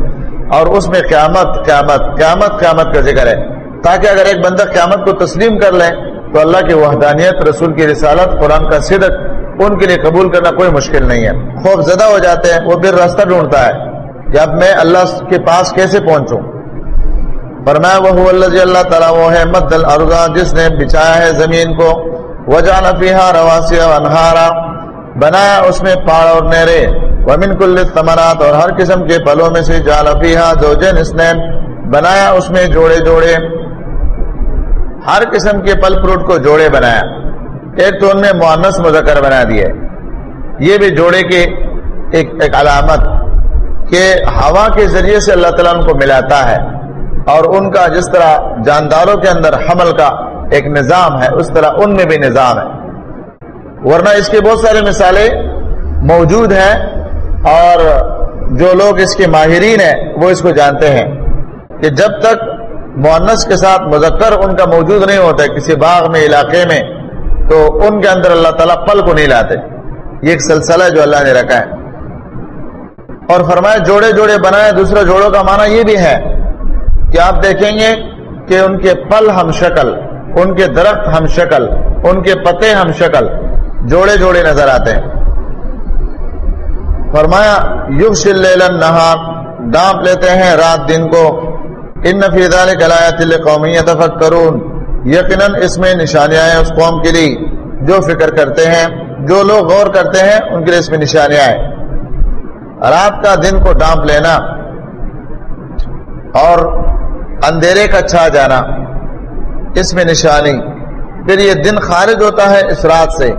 اور اس میں قیامت قیامت قیامت قیامت کا ذکر ہے۔ تاکہ اگر ایک بندہ قیامت کو تسلیم کر لے تو اللہ کی وحدانیت، رسول کی رسالت، قرآن کا صدق ان کے لیے قبول کرنا کوئی مشکل نہیں ہے۔ خوف زدہ ہو جاتے ہیں، وہ پھر راستہ ڈھونڈتا ہے۔ کہ اب میں اللہ کے پاس کیسے پہنچوں؟ فرمایا وہ اللہ اللہ تعالیٰ وہ ہے مد الرضا جس نے بچایا ہے زمین کو۔ وجان فیحا رواسی انہارا بنایا اس میں پہاڑ اور نہرے ومن کل تمرات اور ہر قسم کے پلوں میں سے جال فیحا دو جن اس نے بنایا اس میں جوڑے جوڑے۔ ہر قسم کے پل فروٹ کو جوڑے بنایا۔ ایک تو ان میں معنس مذکر بنا دیے۔ یہ بھی جوڑے کے ایک, ایک علامت کہ ہوا کے ذریعے سے اللہ تعالیٰ ان کو ملاتا ہے۔ اور ان کا جس طرح جانداروں کے اندر حمل کا ایک نظام ہے، اس طرح ان میں بھی نظام ہے۔ ورنہ اس کے بہت سارے مثالیں موجود ہیں اور جو لوگ اس کے ماہرین ہیں، وہ اس کو جانتے ہیں کہ جب تک معنس کے ساتھ مذکر ان کا موجود نہیں ہوتا ہے کسی باغ میں، علاقے میں، تو ان کے اندر اللہ تعالیٰ پل کو نہیں لاتے۔ یہ ایک سلسلہ ہے جو اللہ نے رکھا ہے۔ اور فرمایا، جوڑے جوڑے بنائے دوسرے جوڑوں کا معنی یہ بھی ہے کہ آپ دیکھیں گے کہ ان کے پل ہم شکل، ان کے درخت ہم شکل، ان کے پتے ہم شکل، جوڑے جوڑے نظر آتے ہیں۔ فرمایا یوگ شل نہار ڈانپ لیتے ہیں رات دن کو۔ ان نفیدہ نے قومی اتفق کرون یقیناً اس میں نشانیاں ہیں اس قوم کے لیے۔ جو فکر کرتے ہیں، جو لوگ غور کرتے ہیں، ان کے لیے اس میں نشانیاں ہیں۔ رات کا دن کو ڈانپ لینا اور اندھیرے کا چھا جانا، اس میں نشانی۔ پھر یہ دن خارج ہوتا ہے اس رات سے،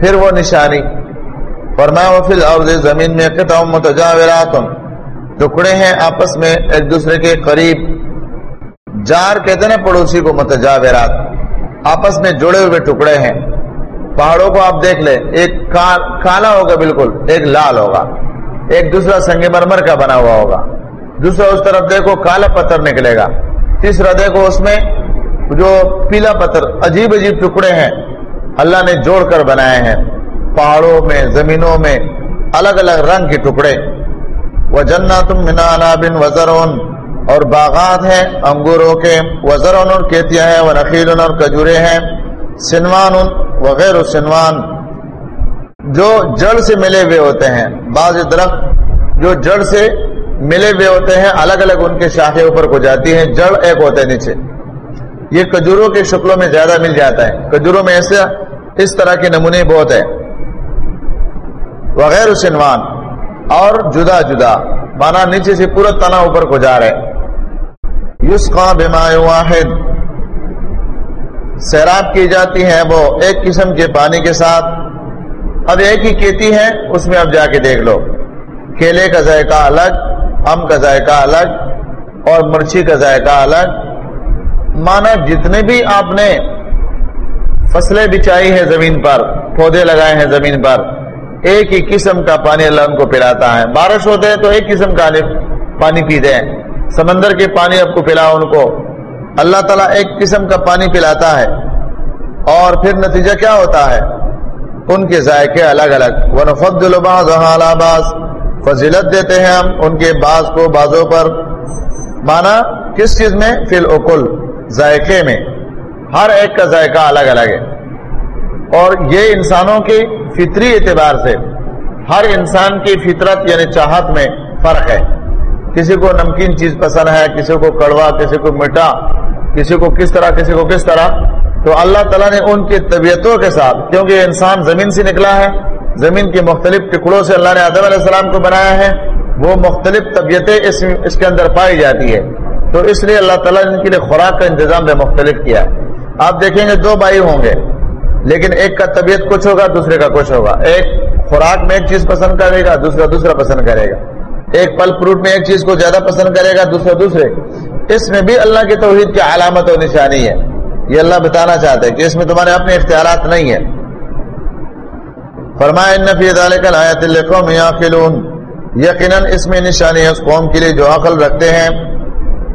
پھر وہ نشانی۔ فرمایا فی الارض زمین میں قطع متجاورات۔ ٹکڑے ہیں آپس میں ایک دوسرے کے قریب۔ جار کہتے ہیں پڑوسی کو متجاورات آپس میں جڑے ہوئے ٹکڑے ہیں۔ پہاڑوں کو آپ دیکھ لیں، ایک کالا ہوگا بالکل، ایک لال ہوگا۔ ایک دوسرا سنگ مرمر کا بنا ہوا ہوگا۔ دوسرا اس طرف دیکھو کالا پتھر نکلے گا۔ تیسرا دیکھو اس میں جو پیلا پتھر عجیب عجیب ٹکڑے ہیں، اللہ نے جوڑ کر بنائے ہیں۔ پہاڑوں میں، زمینوں میں الگ الگ رنگ کے ٹکڑے۔ وہ جنا تم مینا بن وزرون اور باغات ہیں، انگوروں کے۔ وزرون اور کیتیا ہے وہ نخیل اور کجورے ہیں۔ سنوان وغیر سنوان۔ جو جڑ سے ملے ہوئے ہوتے ہیں، بعض درخت جو جڑ سے ملے ہوئے ہوتے ہیں، الگ الگ ان کے شاخے اوپر کو جاتی ہیں، جڑ ایک ہوتے ہیں نیچے۔ یہ کجوروں کے شکلوں میں زیادہ مل جاتا ہے۔ کجوروں میں ایسا اس طرح کے نمونے بہت ہیں۔ وغیر سنوان اور جدا جدا، مانا نیچے سے پورا تنا اوپر کو جا رہے یوس بما واحد سیراب کی جاتی ہے وہ ایک قسم کے پانی کے ساتھ۔ اب ایک ہی کھیتی ہے، اس میں اب جا کے دیکھ لو۔ کیلے کا ذائقہ الگ ام کا ذائقہ الگ اور مرچی کا ذائقہ الگ۔ مانا جتنے بھی آپ نے فصلیں بچائی ہیں زمین پر، پودے لگائے ہیں زمین پر، ایک ہی قسم کا پانی اللہ ان کو پلاتا ہے۔ بارش ہوتے ہیں تو ایک قسم کا پانی پیتے ہیں۔ سمندر کے پانی آپ کو پلاؤ ان کو۔ اللہ تعالیٰ ایک قسم کا پانی پلاتا ہے۔ اور پھر نتیجہ کیا ہوتا ہے؟ ان کے ذائقے الگ الگ۔ ونفض فضیلت دیتے ہیں ہم ان کے بعض کو بازوں پر۔ مانا کس چیز میں؟ فی العقل ذائقے میں۔ ہر ایک کا ذائقہ الگ الگ ہے۔ اور یہ انسانوں کی فطری اعتبار سے ہر انسان کی فطرت یعنی چاہت میں فرق ہے۔ کسی کو نمکین چیز پسند ہے، کسی کو کڑوا، کسی کو میٹھا کسی کو کس طرح، کسی کو کس طرح۔ تو اللہ تعالیٰ نے ان کی طبیعتوں کے ساتھ، کیونکہ انسان زمین سے نکلا ہے زمین کے مختلف ٹکڑوں سے اللہ نے آدم علیہ السلام کو بنایا ہے، وہ مختلف طبیعتیں اس اس کے اندر پائی جاتی ہے تو اس لیے اللہ تعالیٰ نے ان کے لیے خوراک کا انتظام بھی مختلف کیا۔ ہے آپ دیکھیں گے دو بھائی ہوں گے، لیکن ایک کا طبیعت کچھ ہوگا، دوسرے کا کچھ ہوگا۔ ایک خوراک میں ایک چیز پسند کرے گا، دوسرا دوسرا پسند کرے گا۔ ایک پل فروٹ میں ایک چیز کو زیادہ پسند کرے گا، دوسرا دوسرے۔ اس میں بھی اللہ کی توحید کی علامت و نشانی ہے۔ یہ اللہ بتانا چاہتے ہیں کہ اس میں تمہارے اپنے اختیارات نہیں ہیں۔ فرمایا یقیناً اس میں نشانی ہے اس قوم کے لیے جو عقل رکھتے ہیں۔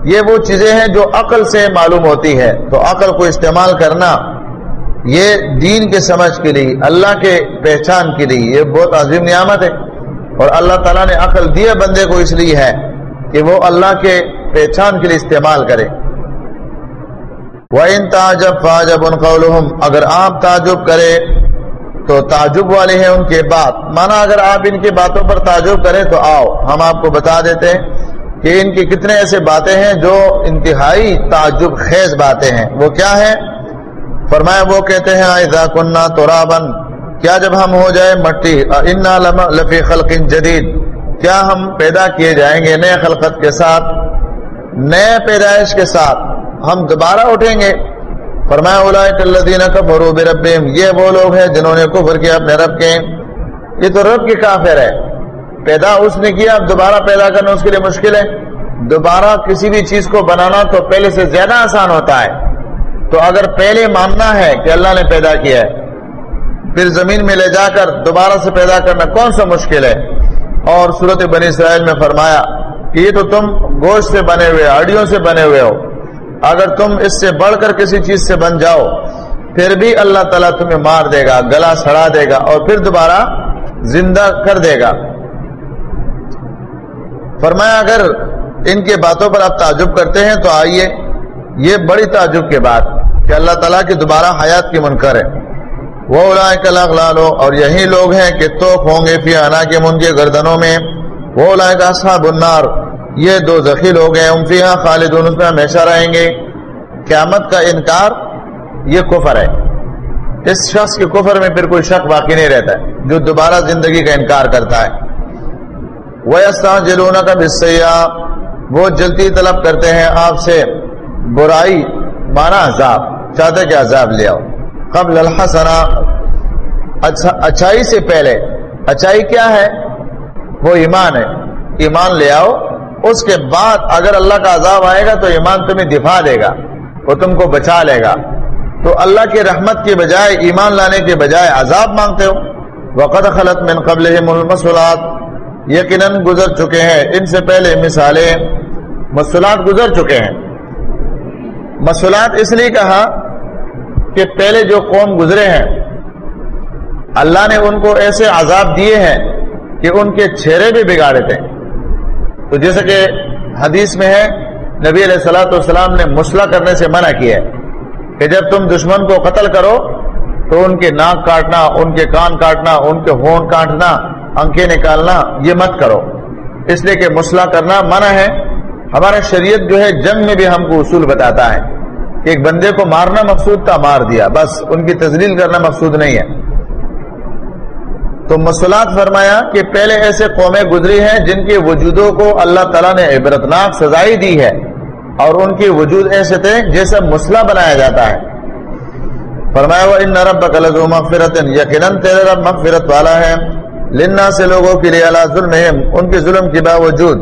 یہ وہ چیزیں ہیں جو عقل سے معلوم ہوتی ہے تو عقل کو استعمال کرنا یہ دین کے سمجھ کے لیے، اللہ کے پہچان کے لیے یہ بہت عظیم نعمت ہے۔ اور اللہ تعالیٰ نے عقل دیا بندے کو اس لیے ہے کہ وہ اللہ کے پہچان کے لیے استعمال کرے۔ وَإِن تَعْجَبْ فَعَجَبٌ قَوْلُهُمْ، اگر آپ تعجب کرے تو تعجب والے ہیں ان کے بات۔ مانا اگر آپ ان کی باتوں پر تعجب کریں تو آؤ، ہم آپ کو بتا دیتے ہیں کہ ان کی کتنے ایسے باتیں ہیں جو انتہائی تعجب خیز باتیں ہیں۔ وہ کیا ہے فرمایا، وہ کہتے ہیں اذا کننا ترابن کیا جب ہم ہو جائے مٹی، انا لفی خلق جدید۔ کیا ہم پیدا کیے جائیں گے نئے خلقت کے ساتھ؟ نئے پیدائش کے ساتھ۔ ہم دوبارہ اٹھیں گے۔ فرمایا اولئک الذین کفروا بربہم، یہ وہ لوگ ہیں جنہوں نے کفر کیا اپنے رب کے۔ یہ تو رب کی کافر ہے۔ پیدا اس نے کیا، اب دوبارہ پیدا کرنا اس کے لیے مشکل ہے۔ دوبارہ کسی بھی چیز کو بنانا تو پہلے سے زیادہ آسان ہوتا ہے۔ تو اگر پہلے ماننا ہے کہ اللہ نے پیدا کیا ہے، پھر زمین میں لے جا کر دوبارہ سے پیدا کرنا کون سا مشکل ہے؟ اور صورت بنی اسرائیل میں فرمایا کہ یہ تو تم گوشت سے بنے ہوئے، ہڈیوں سے بنے ہوئے ہو۔ اگر تم اس سے بڑھ کر کسی چیز سے بن جاؤ، پھر بھی اللہ تعالیٰ تمہیں مار دے گا، گلا سڑا دے گا اور پھر دوبارہ زندہ کر دے گا۔ فرمایا، اگر ان کے باتوں پر آپ تعجب کرتے ہیں تو آئیے، یہ بڑی تعجب کے بعد کہ اللہ تعالیٰ کی دوبارہ حیات کی منکر ہے۔ وہ لالو اور یہی لوگ ہیں کہ توف ہوں گے فی انا کے من کے گردنوں میں۔ وہ اصحاب النار یہ دو ذخی لوگ ہیں۔ ام فی خالد اس میں ہمیشہ رہیں گے۔ قیامت کا انکار یہ کفر ہے۔ اس شخص کے کفر میں پھر کوئی شک باقی نہیں رہتا ہے، جو دوبارہ زندگی کا انکار کرتا ہے۔ وہ جلونا کا بسیا وہ جلدی طلب کرتے ہیں آپ سے برائی، مانا عذاب چاہتے کہ عذاب لے آؤ۔ قبل الحسنا اچھا اچھائی سے پہلے۔ اچھائی کیا ہے؟ وہ ایمان ہے۔ ایمان لے آؤ۔ اس کے بعد اگر اللہ کا عذاب آئے گا تو ایمان تمہیں دفاع دے گا، وہ تم کو بچا لے گا۔ تو اللہ کی رحمت کے بجائے، ایمان لانے کے بجائے عذاب مانگتے ہو۔ وقت خلط من قبل مسلات یقیناً گزر چکے ہیں۔ ان سے پہلے مثالیں مسلات گزر چکے ہیں۔ مسلات اس لیے کہا کہ پہلے جو قوم گزرے ہیں، اللہ نے ان کو ایسے عذاب دیے ہیں کہ ان کے چہرے بھی بگاڑے تھے۔ تو جیسے کہ حدیث میں ہے، نبی علیہ السلاۃ والسلام نے مسئلہ کرنے سے منع کیا ہے کہ جب تم دشمن کو قتل کرو تو ان کے ناک کاٹنا، ان کے کان کاٹنا، ان کے ہون کاٹنا انکے نکالنا، یہ مت کرو۔ اس لیے کہ مسئلہ کرنا منع ہے۔ ہمارا شریعت جو ہے، جنگ میں بھی ہم کو اصول بتاتا ہے کہ ایک بندے کو مارنا مقصود تھا، مار دیا، بس ان کی تزلیل کرنا مقصود نہیں ہے۔ تو مسلات فرمایا کہ پہلے ایسے قومیں گزری ہیں جن کے وجودوں کو اللہ تعالیٰ نے عبرتناک سزائی دی ہے اور ان کے وجود ایسے تھے جیسے مسئلہ بنایا جاتا ہے۔ فرمایا، وہ ان نرب کلزو مغفرت یقیناً تیرے رب مغفرت والا ہے۔ لنا سے لوگوں کے لیے اللہ ظلم ان کے ظلم کے باوجود۔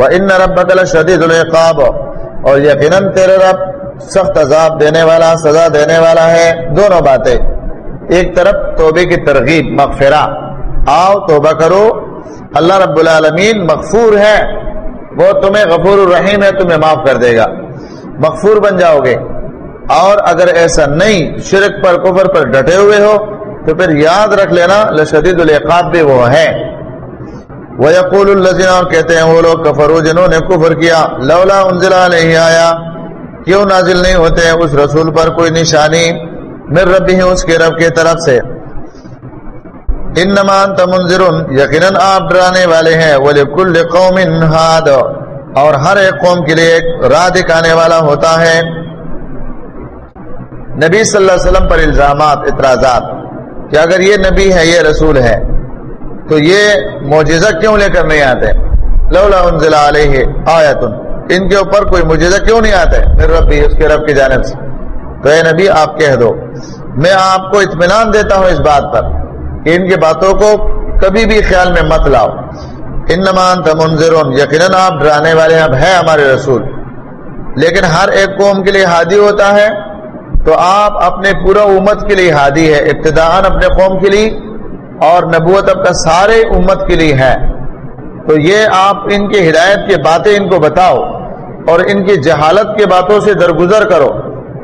وہ ان نرب کل شدید القاب اور یقیناً تیرے رب سخت عذاب دینے والا، سزا دینے والا ہے۔ دونوں باتیں۔ ایک طرف توبے کی ترغیب، مغفرہ۔ آؤ توبہ کرو۔ اللہ رب العالمین مغفور ہے۔ وہ تمہیں غفور الرحیم ہے، تمہیں معاف کر دے گا۔ مغفور بن جاؤ گے۔ اور اگر ایسا نہیں، شرک پر، کفر پر ڈٹے ہوئے ہو، تو پھر یاد رکھ لینا، لشدید العقاب بھی وہ ہے وہ یقول الزین اور کہتے ہیں وہ لوگ کفر جنہوں نے کفر کیا۔ لولا انزلہ نہیں آیا کیوں نازل نہیں ہوتے؟ ہیں اس رسول پر کوئی نشانی۔ مر ربی ہے اس کے رب کی طرف سے۔ ان نمان تمنظر یقیناً آپ ڈرانے والے ہیں ولی کل قوم ہاد اور ہر ایک قوم کے لیے ایک راہ دکھانے والا ہوتا ہے۔ نبی صلی اللہ علیہ وسلم پر الزامات، اعتراضات کہ اگر یہ نبی ہے، یہ رسول ہے، تو یہ معجزہ کیوں لے کر نہیں آتے؟ لولا انزل علیہ آیتن ان کے اوپر کوئی معجزہ کیوں نہیں آتے؟ میرے ربی اس کے رب کی جانب سے۔ تو اے نبی، آپ کہہ دو، میں آپ کو اطمینان دیتا ہوں اس بات پر۔ کہ ان کی باتوں کو کبھی بھی خیال میں مت لاؤ۔ ان نمان تمنظر یقیناً آپ ڈرانے والے اب ہے ہمارے رسول۔ لیکن ہر ایک قوم کے لیے ہادی ہوتا ہے۔ تو آپ اپنے پورا امت کے لیے ہادی ہے ابتدان اپنے قوم کے لیے اور نبوت اب کا سارے امت کے لیے ہے۔ تو یہ آپ ان کی ہدایت کی باتیں ان کو بتاؤ اور ان کی جہالت کی باتوں سے درگزر کرو۔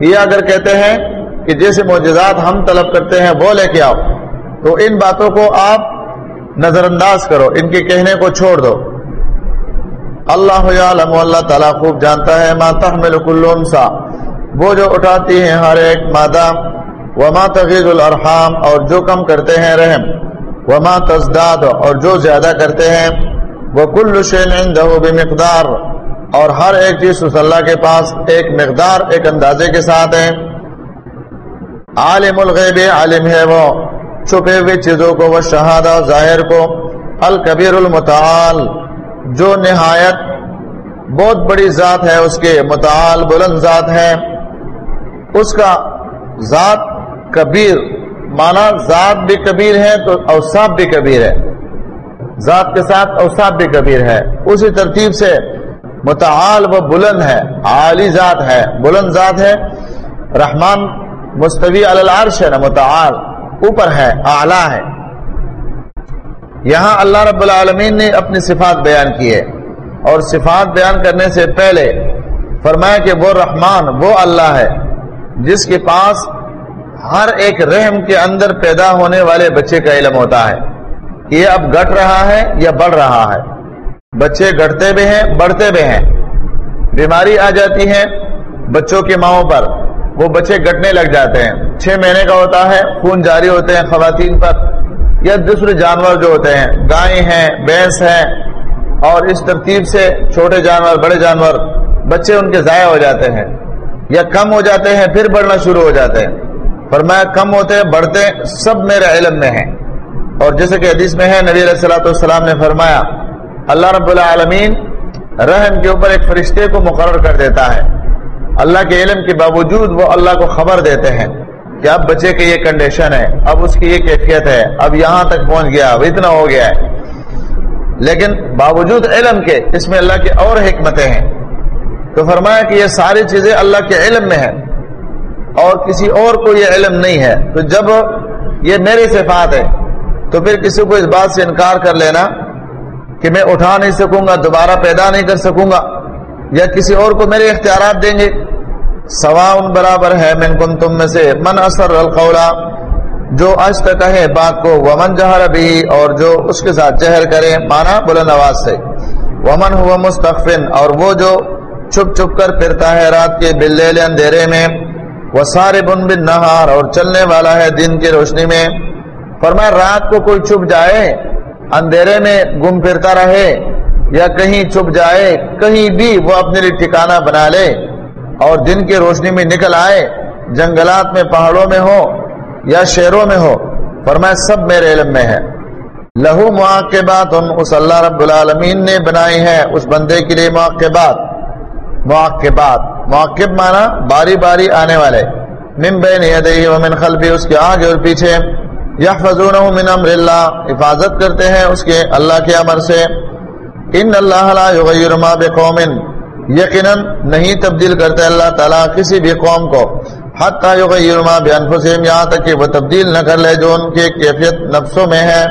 یہ اگر کہتے ہیں کہ جیسے معجزات ہم طلب کرتے ہیں، وہ لے کے آؤ۔ تو ان باتوں کو آپ نظر انداز کرو، ان کے کہنے کو چھوڑ دو۔ اللہ علم اللہ تعالیٰ خوب جانتا ہے، ما تحمل کل انسا۔ وہ جو اٹھاتی ہیں ہر ایک مادہ وما تغیر الارحام اور جو کم کرتے ہیں رحم، وما تزداد۔ اور جو زیادہ کرتے ہیں وہ کل شین بمقدار۔ اور ہر ایک چیز اس اللہ کے پاس ایک مقدار، ایک اندازے کے ساتھ ہے۔ عالم الغیب، عالم ہے وہ۔ چھپے ہوئے چیزوں کو، وہ شہادہ ظاہر کو الکبیر المتعال جو نہایت بہت بڑی ذات ہے، اس کے متعال بلند ذات ہے۔ اس کا ذات کبیر مانا ذات بھی کبیر ہے تو اوساب بھی کبیر ہے۔ ذات کے ساتھ اوساب بھی کبیر ہے۔ اسی ترتیب سے متعال وہ بلند ہے، عالی ذات ہے، بلند ذات ہے۔ رحمان مستوی العرش ہے نا، متعال۔ اوپر ہے، اعلیٰ ہے۔ یہاں اللہ رب العالمین نے اپنی صفات بیان کی ہے۔ اور صفات بیان کرنے سے پہلے فرمایا کہ وہ رحمان، وہ اللہ ہے، جس کے پاس ہر ایک رحم کے اندر پیدا ہونے والے بچے کا علم ہوتا ہے۔ یہ اب گٹ رہا ہے یا بڑھ رہا ہے؟ بچے گڑتے بھی ہیں، بڑھتے بھی ہیں۔ بیماری آ جاتی ہے بچوں کی ماؤں پر۔ وہ بچے گٹنے لگ جاتے ہیں۔ چھ مہینے کا ہوتا ہے، خون جاری ہوتے ہیں خواتین پر۔ یا دوسرے جانور جو ہوتے ہیں، گائے ہیں، بھینس ہیں۔ اور اس ترتیب سے چھوٹے جانور، بڑے جانور بچے ان کے ضائع ہو جاتے ہیں۔ یا کم ہو جاتے ہیں، پھر بڑھنا شروع ہو جاتے ہیں۔ پر میں کم ہوتے ہیں، بڑھتے سب میرے علم میں ہیں۔ اور جیسے کہ حدیث میں ہے، نبی علیہ السلاۃ والسلام نے فرمایا، اللہ رب العالمین رحم کے اوپر ایک فرشتے کو مقرر کر دیتا ہے۔ اللہ کے علم کے باوجود وہ اللہ کو خبر دیتے ہیں کہ اب بچے کی یہ کنڈیشن ہے، اب اس کی یہ کیفیت ہے، اب یہاں تک پہنچ گیا، اب اتنا ہو گیا ہے۔ لیکن باوجود علم کے اس میں اللہ کی اور حکمتیں ہیں۔ تو فرمایا کہ یہ ساری چیزیں اللہ کے علم میں ہیں اور کسی اور کو یہ علم نہیں ہے۔ تو جب یہ میری صفات ہے، تو پھر کسی کو اس بات سے انکار کر لینا کہ میں اٹھا نہیں سکوں گا، دوبارہ پیدا نہیں کر سکوں گا۔ یا کسی اور کو میرے اختیارات دیں گے؟ سوا ان برابر ہے من کن تم میں سے، من اثر القولا جو آج تک کہے بات کو، ومن جہر بھی، اور جو اس کے ساتھ جہر کرے مانا بلند آواز سے۔ ومن ہوا مستقفن اور وہ جو چھپ چھپ کر پھرتا ہے رات کے بلیل اندھیرے میں۔ وہ سارے بن بن نہار اور چلنے والا ہے دن کی روشنی میں۔ فرمایا، رات کو کوئی چھپ جائے، اندھیرے میں گم پھرتا رہے۔ یا کہیں چھپ جائے، کہیں بھی وہ اپنے لیے ٹھکانہ بنا لے اور دن کی روشنی میں نکل آئے، جنگلات میں، پہاڑوں میں ہو یا شہروں میں ہو، فرمایا سب میرے علم میں ہے۔ لہو مواقبات اس اللہ رب العالمین نے بنائی ہے اس بندے کے لیے مواقبات۔ مواقبات، مواقب مانا باری باری آنے والے۔ من بین یدیہ ومن خلفی، اس کے آگے اور پیچھے۔ یحفظونہ من امر اللہ، حفاظت کرتے ہیں اس کے اللہ کے امر سے۔ ان اللہ لا یغیر ما بقوم یقیناً نہیں تبدیل کرتے اللہ تعالیٰ کسی بھی قوم کو. حتی یغیر ما بانفسهم یہاں تک کہ وہ تبدیل نہ کر لے جو ان کے کیفیت نفسوں میں ہے.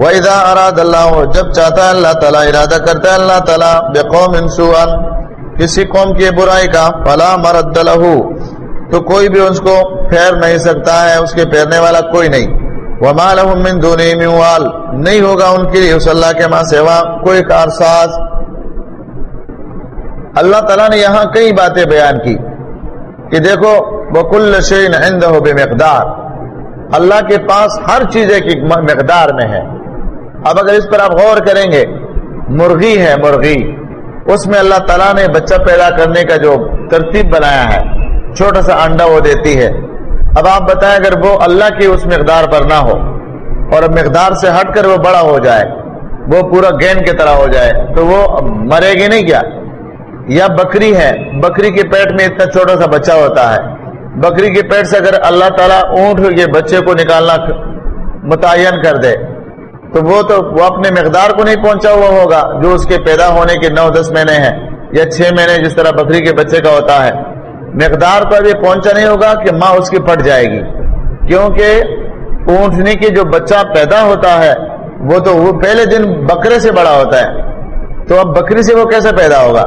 وَإِذَا أَرَادَ اللَّهُ، جب چاہتا ہے اللہ تعالیٰ ارادہ کرتا ہے اللہ تعالیٰ بقوم سوءا. کسی قوم کی برائی کا فلا مرد له. تو کوئی بھی اس کو پھیر نہیں سکتا ہے، اس کے پھیرنے والا کوئی نہیں. وما لهم من دونه من وال. نہیں ہوگا ان کے لیے اس اللہ کے ماں سوا کوئی کارساز اللہ تعالیٰ نے یہاں کئی باتیں بیان کی کہ دیکھو وکل شین عنده بمقدار. اللہ کے پاس ہر چیز ایک مقدار میں ہے۔ اب اگر اس پر آپ غور کریں گے، مرغی ہے مرغی۔ اس میں اللہ تعالیٰ نے بچہ پیدا کرنے کا جو ترتیب بنایا ہے، چھوٹا سا انڈا وہ دیتی ہے۔ اب آپ بتائیں اگر وہ اللہ کی اس مقدار پر نہ ہو اور مقدار سے ہٹ کر وہ بڑا ہو جائے، وہ پورا گین کی طرح ہو جائے، تو وہ مرے گی نہیں کیا؟ یا بکری ہے، بکری کے پیٹ میں اتنا چھوٹا سا بچہ ہوتا ہے، بکری کے پیٹ سے اگر اللہ تعالیٰ اونٹ کے بچے کو نکالنا متعین کر دے، تو وہ تو وہ اپنے مقدار کو نہیں پہنچا ہوا ہوگا جو اس کے پیدا ہونے کے نو دس مہینے ہیں یا چھ مہینے جس طرح بکری کے بچے کا ہوتا ہے۔ مقدار پر بھی پہنچا نہیں ہوگا کہ ماں اس کی پھٹ جائے گی۔ کیونکہ اونٹنی کی جو بچہ پیدا ہوتا ہے، وہ تو وہ پہلے دن بکرے سے بڑا ہوتا ہے۔ تو اب بکری سے وہ کیسے پیدا ہوگا؟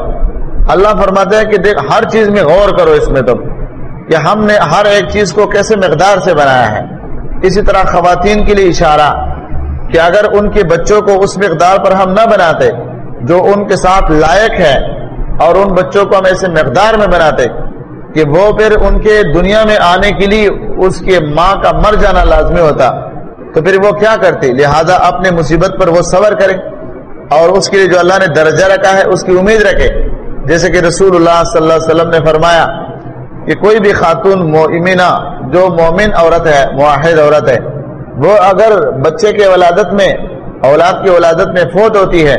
اللہ فرماتا ہے کہ دیکھ، ہر چیز میں غور کرو اس میں تم کہ ہم نے ہر ایک چیز کو کیسے مقدار سے بنایا ہے۔ اسی طرح خواتین کے لیے اشارہ کہ اگر ان کے بچوں کو اس مقدار پر ہم نہ بناتے، جو ان کے ساتھ لائق ہے اور ان بچوں کو ہم ایسے مقدار میں بناتے کہ وہ پھر ان کے دنیا میں آنے کے لیے اس کے ماں کا مر جانا لازمی ہوتا، تو پھر وہ کیا کرتے؟ لہذا اپنے مصیبت پر وہ صبر کرے اور اس کے لیے جو اللہ نے درجہ رکھا ہے، اس کی امید رکھے جیسے کہ رسول اللہ صلی اللہ علیہ وسلم نے فرمایا کہ کوئی بھی خاتون مومنہ، جو مومن عورت ہے معاہد عورت ہے، وہ اگر بچے کے ولادت میں، اولاد کی ولادت میں فوت ہوتی ہے،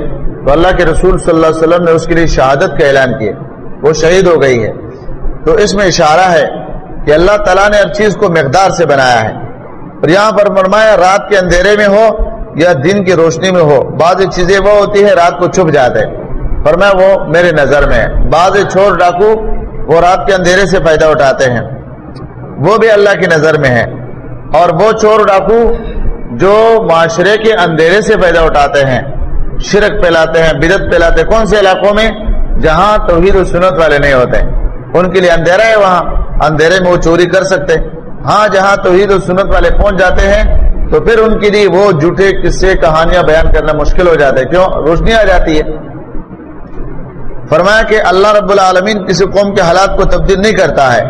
تو اللہ کے رسول صلی اللہ علیہ وسلم نے اس کے لیے شہادت کا اعلان کیا۔ وہ شہید ہو گئی ہے۔ تو اس میں اشارہ ہے کہ اللہ تعالیٰ نے ہر چیز کو مقدار سے بنایا ہے۔ اور یہاں پر فرمایا، رات کے اندھیرے میں ہو یا دن کی روشنی میں ہو، بعض چیزیں وہ ہوتی ہے رات کو چھپ جاتے فرمایا، وہ میرے نظر میں ہے بعض چھوڑ ڈاکو، وہ رات کے اندھیرے سے فائدہ اٹھاتے ہیں۔ وہ بھی اللہ کی نظر میں ہے اور وہ چور ڈاکو جو معاشرے کے اندھیرے سے فائدہ اٹھاتے ہیں۔ شرک پھیلاتے ہیں بدت پھیلاتے کون سے علاقوں میں؟ جہاں توحید و سنت والے نہیں ہوتے۔ ان کے لیے اندھیرا ہے وہاں۔ اندھیرے میں وہ چوری کر سکتے۔ ہاں جہاں توحید و سنت والے پہنچ جاتے ہیں، تو پھر ان کے لیے وہ جھوٹے قصے، کہانیاں بیان کرنا مشکل ہو جاتا ہے۔ کیوں؟ روشنی آ جاتی ہے۔ فرمایا کہ اللہ رب العالمین کسی قوم کے حالات کو تبدیل نہیں کرتا ہے۔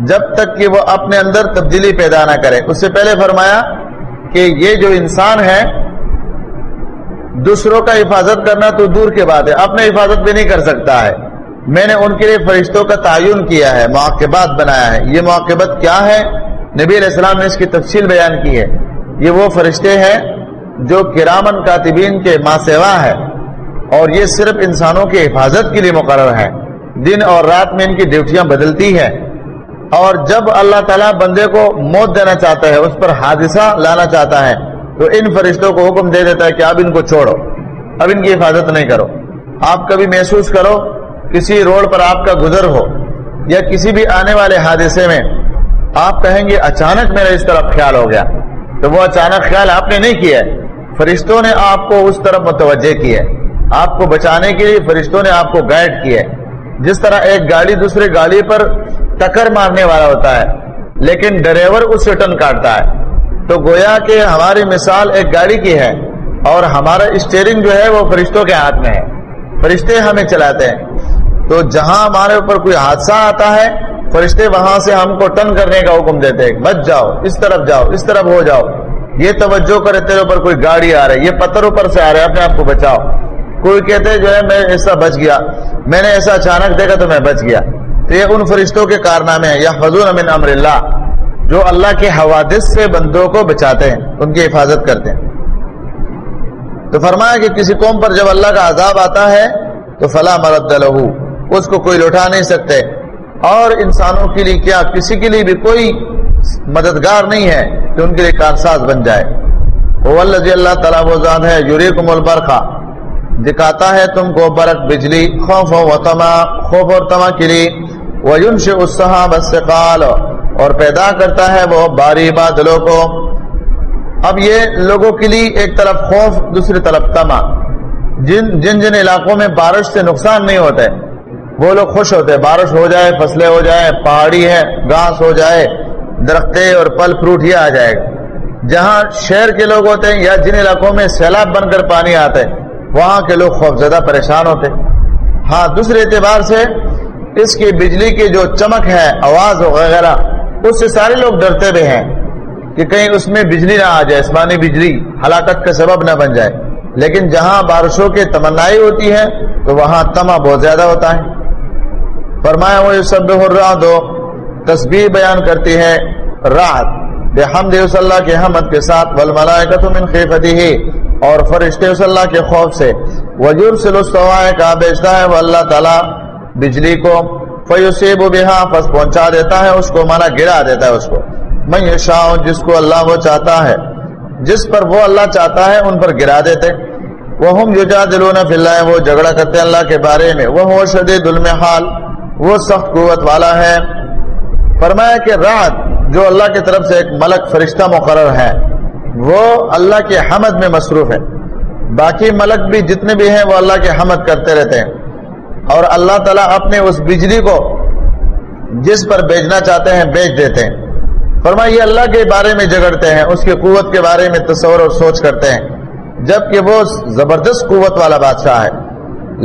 جب تک کہ وہ اپنے اندر تبدیلی پیدا نہ کرے۔ اس سے پہلے فرمایا کہ یہ جو انسان ہے، دوسروں کا حفاظت کرنا تو دور کے بات ہے۔ اپنے حفاظت بھی نہیں کر سکتا ہے۔ میں نے ان کے لیے فرشتوں کا تعین کیا ہے، مواقبات بنایا ہے۔ یہ مواقبت کیا ہے؟ نبی علیہ السلام نے اس کی تفصیل بیان کی ہے۔ یہ وہ فرشتے ہیں جو کرامن کاتبین کے ماسیوا ہے اور یہ صرف انسانوں کی حفاظت کے لیے مقرر ہے دن اور رات میں ان کی ڈیوٹیاں بدلتی ہے اور جب اللہ تعالیٰ بندے کو موت دینا چاہتا ہے، اس پر حادثہ لانا چاہتا ہے، تو ان فرشتوں کو حکم دے دیتا ہے کہ اب ان کو چھوڑو، اب ان کی حفاظت نہیں کرو۔ آپ کبھی محسوس کرو کسی روڈ پر آپ کا گزر ہو یا کسی بھی آنے والے حادثے میں آپ کہیں گے اچانک میرا اس طرف خیال ہو گیا، تو وہ اچانک خیال آپ نے نہیں کیا فرشتوں نے آپ کو اس طرف متوجہ کیا آپ کو بچانے کے لیے فرشتوں نے آپ کو گائیڈ کیا جس طرح ایک گاڑی دوسرے گاڑی پر ٹکر مارنے والا ہوتا ہے، لیکن ڈرائیور اس سے ٹن کاٹتا ہے۔ تو گویا کہ ہماری مثال ایک گاڑی کی ہے اور ہمارا اسٹیئرنگ جو ہے وہ فرشتوں کے ہاتھ میں ہے۔ فرشتے ہمیں چلاتے ہیں۔ تو جہاں ہمارے اوپر کوئی حادثہ آتا ہے، فرشتے وہاں سے ہم کو ٹن کرنے کا حکم دیتے ہیں، بچ جاؤ، اس طرف جاؤ، اس طرف ہو جاؤ۔ یہ توجہ کرے، تیرے اوپر کوئی گاڑی آ رہی ہے، یہ پتھر اوپر سے آ رہا ہے، اپنے آپ کو بچاؤ۔ کوئی کہتے جو ہے، میں ایسا بچ گیا، میں نے ایسا اچانک دیکھا تو میں بچ گیا۔ تو یہ ان فرشتوں کے کارنامے ہیں یا فضول امن امر اللہ، جو اللہ کے حوادث سے بندوں کو بچاتے ہیں، ان کی حفاظت کرتے ہیں۔ تو فرمایا کہ کسی قوم پر جب اللہ کا عذاب آتا ہے، تو فلاں مرد لہو اس کو کوئی لوٹا نہیں سکتے۔ اور انسانوں کے لیے کیا؟ کسی کے لیے بھی کوئی مددگار نہیں ہے کہ ان کے لیے کارساز بن جائے۔ وہ اللہ اللہ تعالیٰ وہ ذات ہے یوریکم البرخا دکھاتا ہے تم کو برق، بجلی، خوف و تما، خوف اور تما کے لیے۔ وینش الصحاب السقال۔ اور پیدا کرتا ہے وہ باری بادلوں کو۔ اب یہ لوگوں کے لیے ایک طرف خوف، دوسری طرف تما۔ جن جن جن علاقوں میں بارش سے نقصان نہیں ہوتا ہے۔ وہ لوگ خوش ہوتے ہیں، بارش ہو جائے، فصلیں ہو جائے پہاڑی ہے گھاس ہو جائے، درختے اور پل فروٹ یہ آ جائے۔ گا جہاں شہر کے لوگ ہوتے ہیں یا جن علاقوں میں سیلاب بن کر پانی آتا ہے، وہاں کے لوگ خوف زیادہ پریشان ہوتے ہاں دوسرے اعتبار سے اس کی بجلی کی جو چمک ہے، آواز وغیرہ، اس سے سارے لوگ ڈرتے بھی ہیں کہ کہیں اس میں بجلی نہ آ جائے اسمانی بجلی ہلاکت کا سبب نہ بن جائے۔ لیکن جہاں بارشوں کی تمنائی ہوتی ہے تو وہاں تما بہت زیادہ ہوتا ہے۔ فرمایا، وہ سب رہا دو تصویر بیان کرتی ہے راحت بے حمد اللہ کے حمد کے ساتھ ول من خیفتی ہی اور فرشتے اس اللہ کے خوف سے۔ وجور سے کا بیچتا ہے، وہ اللہ تعالیٰ بجلی کو۔ فیوسیب بہا پس پہنچا دیتا ہے، اس کو مانا گرا دیتا ہے، اس کو۔ میں شاہ جس کو اللہ وہ چاہتا ہے۔ جس پر وہ اللہ چاہتا ہے، ان پر گرا دیتے۔ وہ ہم یوجا دلون فلائے وہ جھگڑا کرتے ہیں اللہ کے بارے میں۔ وہ ہو شدید حال وہ سخت قوت والا ہے۔ فرمایا کہ رات جو اللہ کی طرف سے ایک ملک فرشتہ مقرر ہے، وہ اللہ کے حمد میں مصروف ہے۔ باقی ملک بھی جتنے بھی ہیں، وہ اللہ کے حمد کرتے رہتے ہیں۔ اور اللہ تعالیٰ اپنے اس بجلی کو جس پر بیچنا چاہتے ہیں، بیچ دیتے ہیں۔ فرمایا، یہ اللہ کے بارے میں جگڑتے ہیں، اس کی قوت کے بارے میں تصور اور سوچ کرتے ہیں۔ جبکہ وہ زبردست قوت والا بادشاہ ہے۔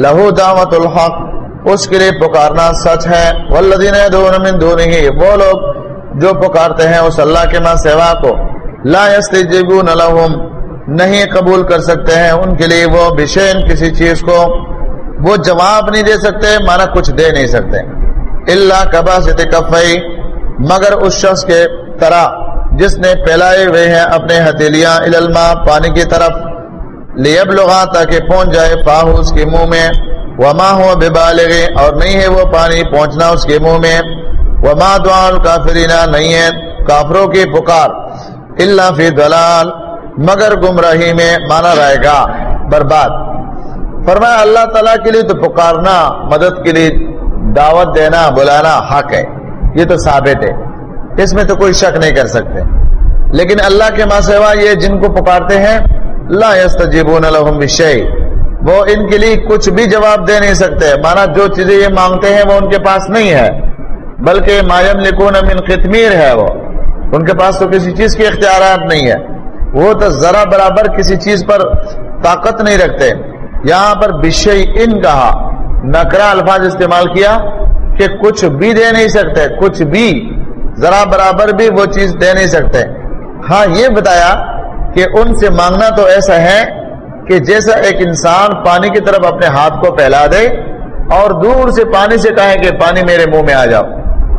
لہو دعوت الحق اس کے لیے پکارنا سچ ہے۔ والذین دون من دونہی، وہ لوگ جو پکارتے ہیں اس اللہ کے ماں سیوا کو، لا یستجیبون لہم، نہیں قبول کر سکتے ہیں۔ ان کے لیے وہ بشین کسی چیز کو، وہ جواب نہیں دے سکتے مانا کچھ دے نہیں سکتے۔ اللہ کبا سے کفئی مگر اس شخص کے طرح، جس نے پھیلائے ہوئے ہیں اپنے ہتھیلیاں الما پانی کی طرف لیب لغا تاکہ پہنچ جائے پاہ اس کے منہ میں۔ وما ہو بے اور نہیں ہے وہ پانی پہنچنا اس کے منہ میں۔ وما دعا کافرینا نہیں ہے کافروں کی پکار۔ اللہ فی دلال مگر گمراہی میں مانا رہے گا۔ برباد۔ فرمایا، اللہ تعالیٰ کے لیے تو پکارنا، مدد کے لیے دعوت دینا، بلانا حق ہے۔ یہ تو ثابت ہے۔ اس میں تو کوئی شک نہیں کر سکتے۔ لیکن اللہ کے ماں سوا یہ جن کو پکارتے ہیں، لا يستجيبون لهم بشيء۔ وہ ان کے لیے کچھ بھی جواب دے نہیں سکتے۔ مانا جو چیزیں یہ مانگتے ہیں وہ ان کے پاس نہیں ہے۔ بلکہ مایم لکون من قتمیر ہے وہ۔ ان کے پاس تو کسی چیز کے اختیارات نہیں ہے وہ تو ذرا برابر کسی چیز پر طاقت نہیں رکھتے۔ یہاں پر بشئی ان کہا۔ نکرا الفاظ استعمال کیا کہ کچھ بھی دے نہیں سکتے۔ کچھ بھی ذرا برابر بھی وہ چیز دے نہیں سکتے۔ ہاں یہ بتایا کہ ان سے مانگنا تو ایسا ہے کہ جیسا ایک انسان پانی کی طرف اپنے ہاتھ کو پھیلا دے اور دور سے پانی سے کہے کہ پانی میرے منہ میں آ جاؤ،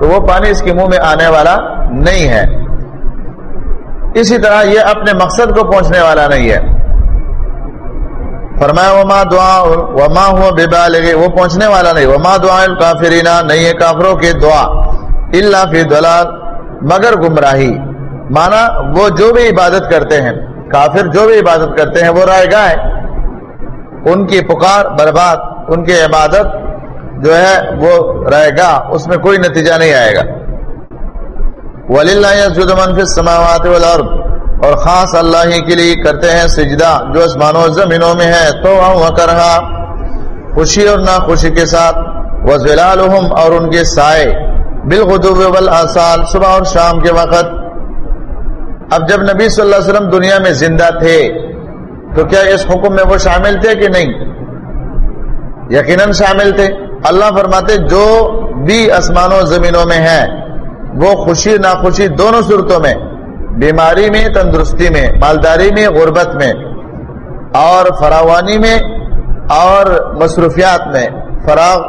تو وہ پانی اس کے منہ میں آنے والا نہیں ہے۔ اسی طرح یہ اپنے مقصد کو پہنچنے والا نہیں ہے۔ فرمایا، وما دعا وما ہوا بے وہ پہنچنے والا نہیں، وما دعا کافرینا نہیں ہے کافروں کی دعا۔ اللہ فی دلال مگر گمراہی۔ مانا وہ جو بھی عبادت کرتے ہیں کافر جو بھی عبادت کرتے ہیں، وہ رائے گائے ان کی پکار برباد، ان کی عبادت جو ہے، وہ رہے گا اس میں کوئی نتیجہ نہیں آئے گا۔ ولی اللہ سماوات اور خاص اللہ ہی کے لیے کرتے ہیں سجدہ، جو اسمانوں زمینوں میں ہے۔ تو کرا خوشی اور نہ خوشی کے ساتھ۔ وہ اور ان کے سائے۔ بالخطوب والآسال صبح اور شام کے وقت اب جب نبی صلی اللہ علیہ وسلم دنیا میں زندہ تھے، تو کیا اس حکم میں وہ شامل تھے کہ نہیں؟ یقیناً شامل تھے۔ اللہ فرماتے، جو بھی آسمانوں زمینوں میں ہیں، وہ خوشی، ناخوشی دونوں صورتوں میں، بیماری میں، تندرستی میں، مالداری میں، غربت میں، اور فراوانی میں، اور مصروفیات میں، فراغ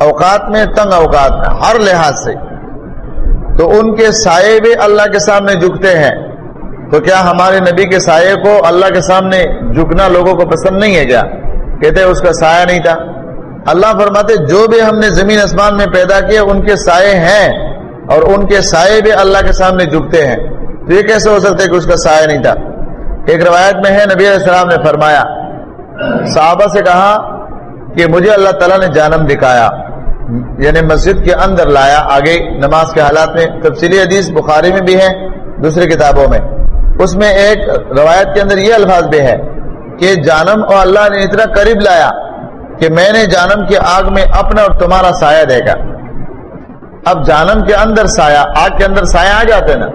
اوقات میں، تنگ اوقات میں، ہر لحاظ سے۔ تو ان کے سائے بھی اللہ کے سامنے جھکتے ہیں۔ تو کیا ہمارے نبی کے سائے کو اللہ کے سامنے جھکنا لوگوں کو پسند نہیں ہے کیا؟ کہتے اس کا سایہ نہیں تھا۔ اللہ فرماتے، جو بھی ہم نے زمین آسمان میں پیدا کیے ان کے سائے ہیں اور ان کے سائے بھی اللہ کے سامنے جھکتے ہیں۔ تو یہ کیسے ہو سکتا ہے کہ اس کا سایہ نہیں تھا؟ ایک روایت میں ہے، نبی علیہ السلام نے فرمایا، صحابہ سے کہا کہ مجھے اللہ تعالیٰ نے جانم دکھایا۔ یعنی مسجد کے اندر لایا، آگے نماز کے حالات میں تفصیلی حدیث بخاری میں بھی ہے، دوسری کتابوں میں۔ اس میں ایک روایت کے اندر یہ الفاظ بھی ہے کہ جانم اور اللہ نے اتنا قریب لایا کہ میں نے جانم کی آگ میں اپنا اور تمہارا سایہ دیکھا۔ اب جانم کے اندر سایہ، آگ کے اندر سایہ آ جاتے نا،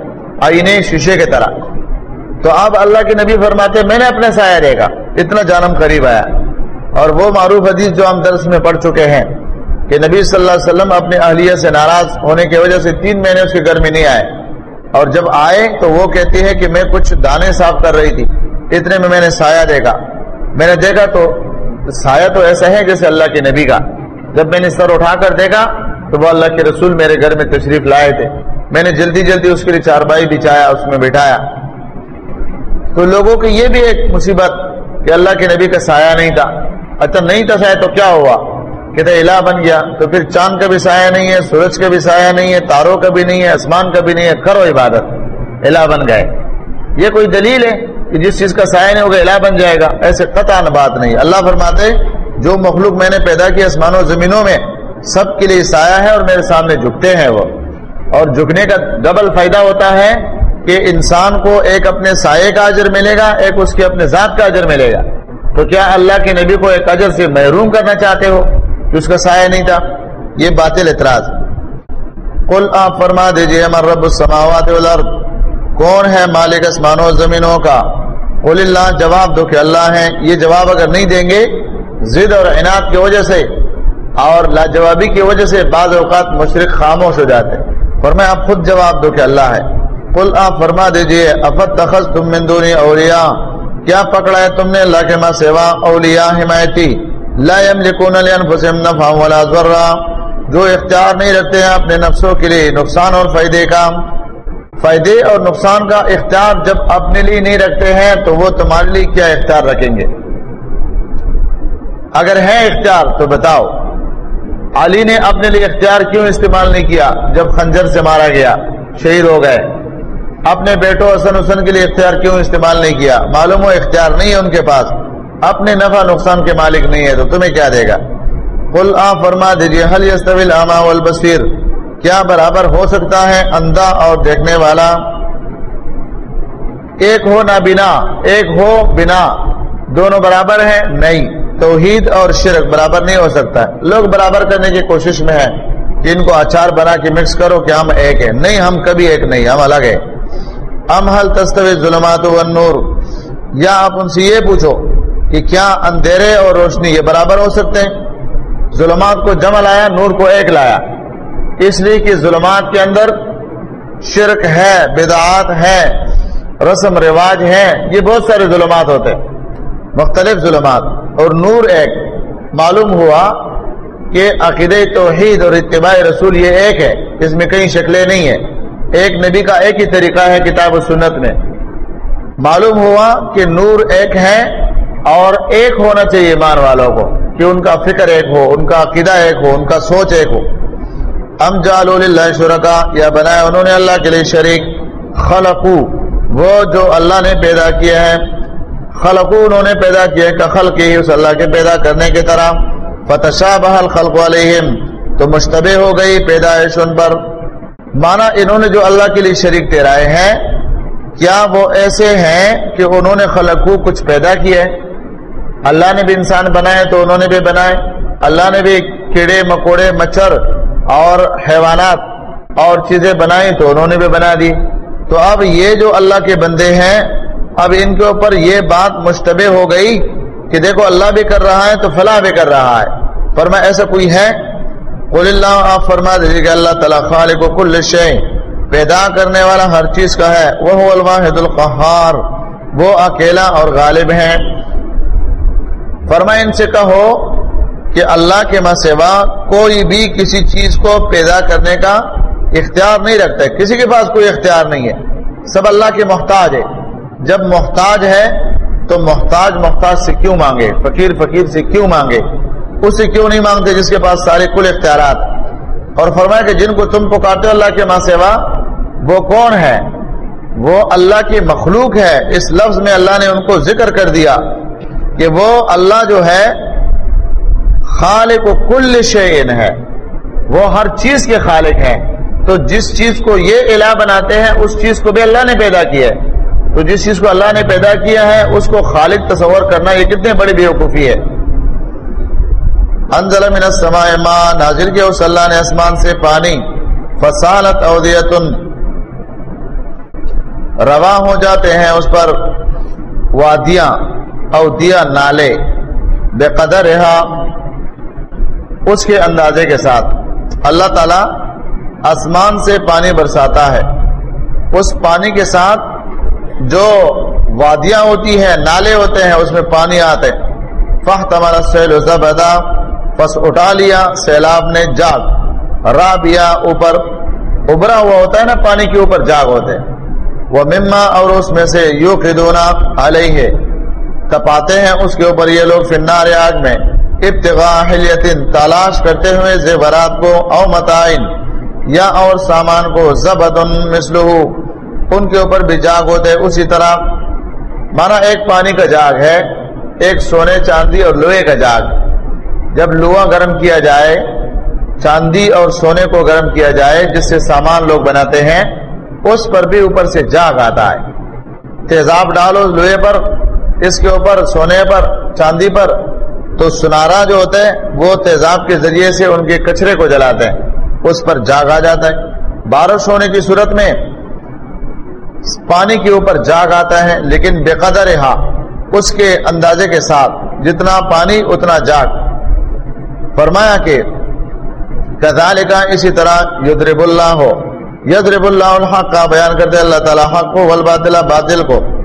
آئینے شیشے کی طرح۔ تو اب اللہ کے نبی فرماتے میں نے اپنے سایہ دیکھا، اتنا جانم قریب آیا۔ اور وہ معروف حدیث جو ہم درس میں پڑھ چکے ہیں کہ نبی صلی اللہ علیہ وسلم اپنے اہلیہ سے ناراض ہونے کی وجہ سے تین مہینے اس کے گھر میں نہیں آئے۔ اور جب آئے تو وہ کہتی ہے کہ میں کچھ دانے صاف کر رہی تھی، اتنے میں میں نے سایہ دیکھا۔ میں نے دیکھا تو سایہ تو ایسا ہے جیسے اللہ کے نبی کا۔ جب میں نے سر اٹھا کر دیکھا تو وہ اللہ کے رسول میرے گھر میں تشریف لائے تھے۔ میں نے جلدی جلدی اس کے لیے چارپائی بچھایا، اس میں بٹھایا۔ تو لوگوں کی یہ بھی ایک مصیبت کہ اللہ کے نبی کا سایہ نہیں تھا۔ اچھا نہیں تھا سایہ تو کیا ہوا؟ کہتے الہ بن گیا. تو پھر چاند کا بھی سایہ نہیں ہے، سورج کا بھی سایہ نہیں ہے، تاروں کا بھی نہیں ہے، آسمان کا بھی نہیں ہے، کرو عبادت۔ الہ بن گئے۔ یہ کوئی دلیل ہے کہ جس چیز کا سایہ نہیں ہوگا، الہ بن جائے گا؟ ایسے قطع بات نہیں۔ اللہ فرماتے جو مخلوق میں نے پیدا کیا آسمانوں زمینوں میں، سب کے لیے سایہ ہے اور میرے سامنے جھکتے ہیں وہ۔ اور جھکنے کا ڈبل فائدہ ہوتا ہے کہ انسان کو ایک اپنے سائے کا اجر ملے گا، ایک اس کے اپنے ذات کا اجر ملے گا۔ تو کیا اللہ کے نبی کو ایک اجر سے محروم کرنا چاہتے ہو؟ کہ اس کا سایہ نہیں تھا۔ یہ باطل اعتراض۔ کل آپ فرما دیجیے ہمار رب السماوات والارض۔ کون ہے مالک اسمانوں زمینوں کا؟ قل اللہ، جواب دو کہ اللہ ہے یہ جواب اگر نہیں دیں گے، ضد اور عناد کی وجہ سے اور لاجوابی کی وجہ سے بعض اوقات مشرق خاموش ہو جاتے فرمایا آپ خود جواب دو کہ اللہ ہے۔ کل آپ فرما دیجیے افت تخص تم مندونی اولیاء۔ کیا پکڑا ہے تم نے اللہ کے ماں سیوا اولیاء حمایتی؟ لا يملكون لانفسهم نفعا ولا ضرا جو اختیار نہیں رکھتے ہیں اپنے نفسوں کے لیے، نقصان اور فائدے کا۔ فائدے اور نقصان کا اختیار جب اپنے لیے نہیں رکھتے ہیں، تو وہ تمہارے لیے کیا اختیار رکھیں گے؟ اگر ہے اختیار، تو بتاؤ۔ علی نے اپنے لیے اختیار کیوں استعمال نہیں کیا؟ جب خنجر سے مارا گیا، شہید ہو گئے۔ اپنے بیٹوں حسن حسن کے لیے اختیار کیوں استعمال نہیں کیا؟ معلوم ہو اختیار نہیں ہے ان کے پاس۔ اپنے نفع نقصان کے مالک نہیں ہے تو تمہیں کیا دے گا؟ کل آ، فرما دیجیے حل یستویل آما والبصیر؟ کیا برابر ہو سکتا ہے اندھا اور دیکھنے والا؟ ایک ہو نہ بنا، ایک ہو بنا، دونوں برابر ہیں؟ نہیں۔ توحید اور شرک برابر نہیں ہو سکتا لوگ برابر کرنے کی کوشش میں ہیں۔ کہ ان کو اچار بنا کے مکس کرو کہ ہم ایک ہیں۔ نہیں، ہم کبھی ایک نہیں، ہم الگ ہیں۔ ام حل تستوی ظلمات و نور یا آپ ان سے یہ پوچھو کہ کیا اندھیرے اور روشنی یہ برابر ہو سکتے ہیں؟ ظلمات کو جمع لایا، نور کو ایک لایا۔ اس لیے کہ ظلمات کے اندر شرک ہے، بدعات ہے، رسم رواج ہے یہ بہت سارے ظلمات ہوتے ہیں۔ مختلف ظلمات۔ اور نور ایک۔ معلوم ہوا کہ عقید توحید اور اتباع رسول یہ ایک ہے، اس میں کئی شکلیں نہیں ہیں۔ ایک نبی کا ایک ہی طریقہ ہے کتاب و سنت میں۔ معلوم ہوا کہ نور ایک ہے اور ایک ہونا چاہیے ایمان والوں کو کہ ان کا فکر ایک ہو، ان کا عقیدہ ایک ہو، ان کا سوچ ایک ہو۔ ام جال شرکا، یا بنایا انہوں نے اللہ کے لیے شریک۔ خلقو، وہ جو اللہ نے پیدا کیا ہے۔ خلقو انہوں نے پیدا کیا کہ خلق ہی اس اللہ کے پیدا کرنے کی طرح۔ فتشا بحل خلق علیہم، تو مشتبہ ہو گئی پیدائش ان پر۔ مانا انہوں نے جو اللہ کے لیے شریک ٹھہرائے ہیں، کیا وہ ایسے ہیں کہ انہوں نے خلقو کچھ پیدا کیا ہے؟ اللہ نے بھی انسان بنائے تو انہوں نے بھی بنائے۔ اللہ نے بھی کیڑے، مکوڑے، مچھر اور حیوانات اور چیزیں بنائی تو انہوں نے بھی بنا دی۔ تو اب یہ جو اللہ کے بندے ہیں، اب ان کے اوپر یہ بات مشتبہ ہو گئی کہ دیکھو اللہ بھی کر رہا ہے تو فلاں بھی کر رہا ہے۔ پر میں ایسا کوئی ہے؟ قل اللہ، آپ فرما دیجیے کہ اللہ تعالیٰ خالق و کل شے پیدا کرنے والا ہر چیز کا ہے۔ وہ الواحد القہار۔ وہ اکیلا اور غالب ہے فرما ان سے کہو کہ اللہ کے ماں کوئی بھی کسی چیز کو پیدا کرنے کا اختیار نہیں رکھتا ہے۔ کسی کے پاس کوئی اختیار نہیں ہے۔ سب اللہ کے محتاج ہے جب محتاج ہے تو محتاج محتاج سے کیوں مانگے؟ فقیر فقیر سے کیوں مانگے؟ اس سے کیوں نہیں مانگتے جس کے پاس سارے کل اختیارات؟ اور فرمایا کہ جن کو تم پکارتے ہو اللہ کے ماں سوا، وہ کون ہے؟ وہ اللہ کی مخلوق ہے۔ اس لفظ میں اللہ نے ان کو ذکر کر دیا۔ کہ وہ اللہ جو ہے، خالق و کل شعین ہے۔ وہ ہر چیز کے خالق ہے تو جس چیز کو یہ الہ بناتے ہیں، اس چیز کو بھی اللہ نے پیدا کیا ہے۔ تو جس چیز کو اللہ نے پیدا کیا ہے، اس کو خالق تصور کرنا یہ کتنے بڑی بیوقوفی ہے۔ انزل من السماء ما نازل کیا اس اللہ نے اسمان سے پانی۔ فصالت اودیتن۔ روا ہو جاتے ہیں اس پر وادیاں۔ اودیا نالے بے قدر رہا اس کے اندازے کے ساتھ۔ اللہ تعالی آسمان سے پانی برساتا ہے۔ اس پانی کے ساتھ جو وادیاں ہوتی ہیں، نالے ہوتے ہیں، اس میں پانی آتے فہ تمہارا سیل زبدا، پس اٹھا لیا، سیلاب نے جاگ۔ رابیا اوپر، ابھرا ہوا ہوتا ہے نا، پانی کے اوپر جاگ ہوتے وہ مما اور اس میں سے یو خدونا علیہ۔ تپاتے ہیں، اس کے اوپر یہ لوگ فنار آگ میں۔ ابتغاء حلیتن تلاش کرتے ہوئے زیورات کو او متائن یا اور سامان کو زبدن مثلہ ان کے اوپر بھی جاگ ہوتے، اسی طرح۔ مانا ایک پانی کا جاگ ہے، ایک سونے چاندی اور لوہے کا جاگ۔ جب لوہا گرم کیا جائے، چاندی اور سونے کو گرم کیا جائے، جس سے سامان لوگ بناتے ہیں، اس پر بھی اوپر سے جاگ آتا ہے۔ تیزاب ڈالو لوہے پر اس کے اوپر، سونے پر، چاندی پر، تو سنارا جو ہوتا ہے وہ تیزاب کے ذریعے سے ان کے کچرے کو جلاتے ہیں۔ اس پر جاگ آ جاتا ہے۔ بارش ہونے کی صورت میں پانی کے اوپر جاگ آتا ہے، لیکن بے قدر رہا اس کے اندازے کے ساتھ جتنا پانی، اتنا جاگ۔ فرمایا کہ کزال کا اسی طرح یدرب اللہ ہو یدرب اللہ الحق کا بیان کرتے اللہ تعالیٰ حق کو، والباطل باطل کو۔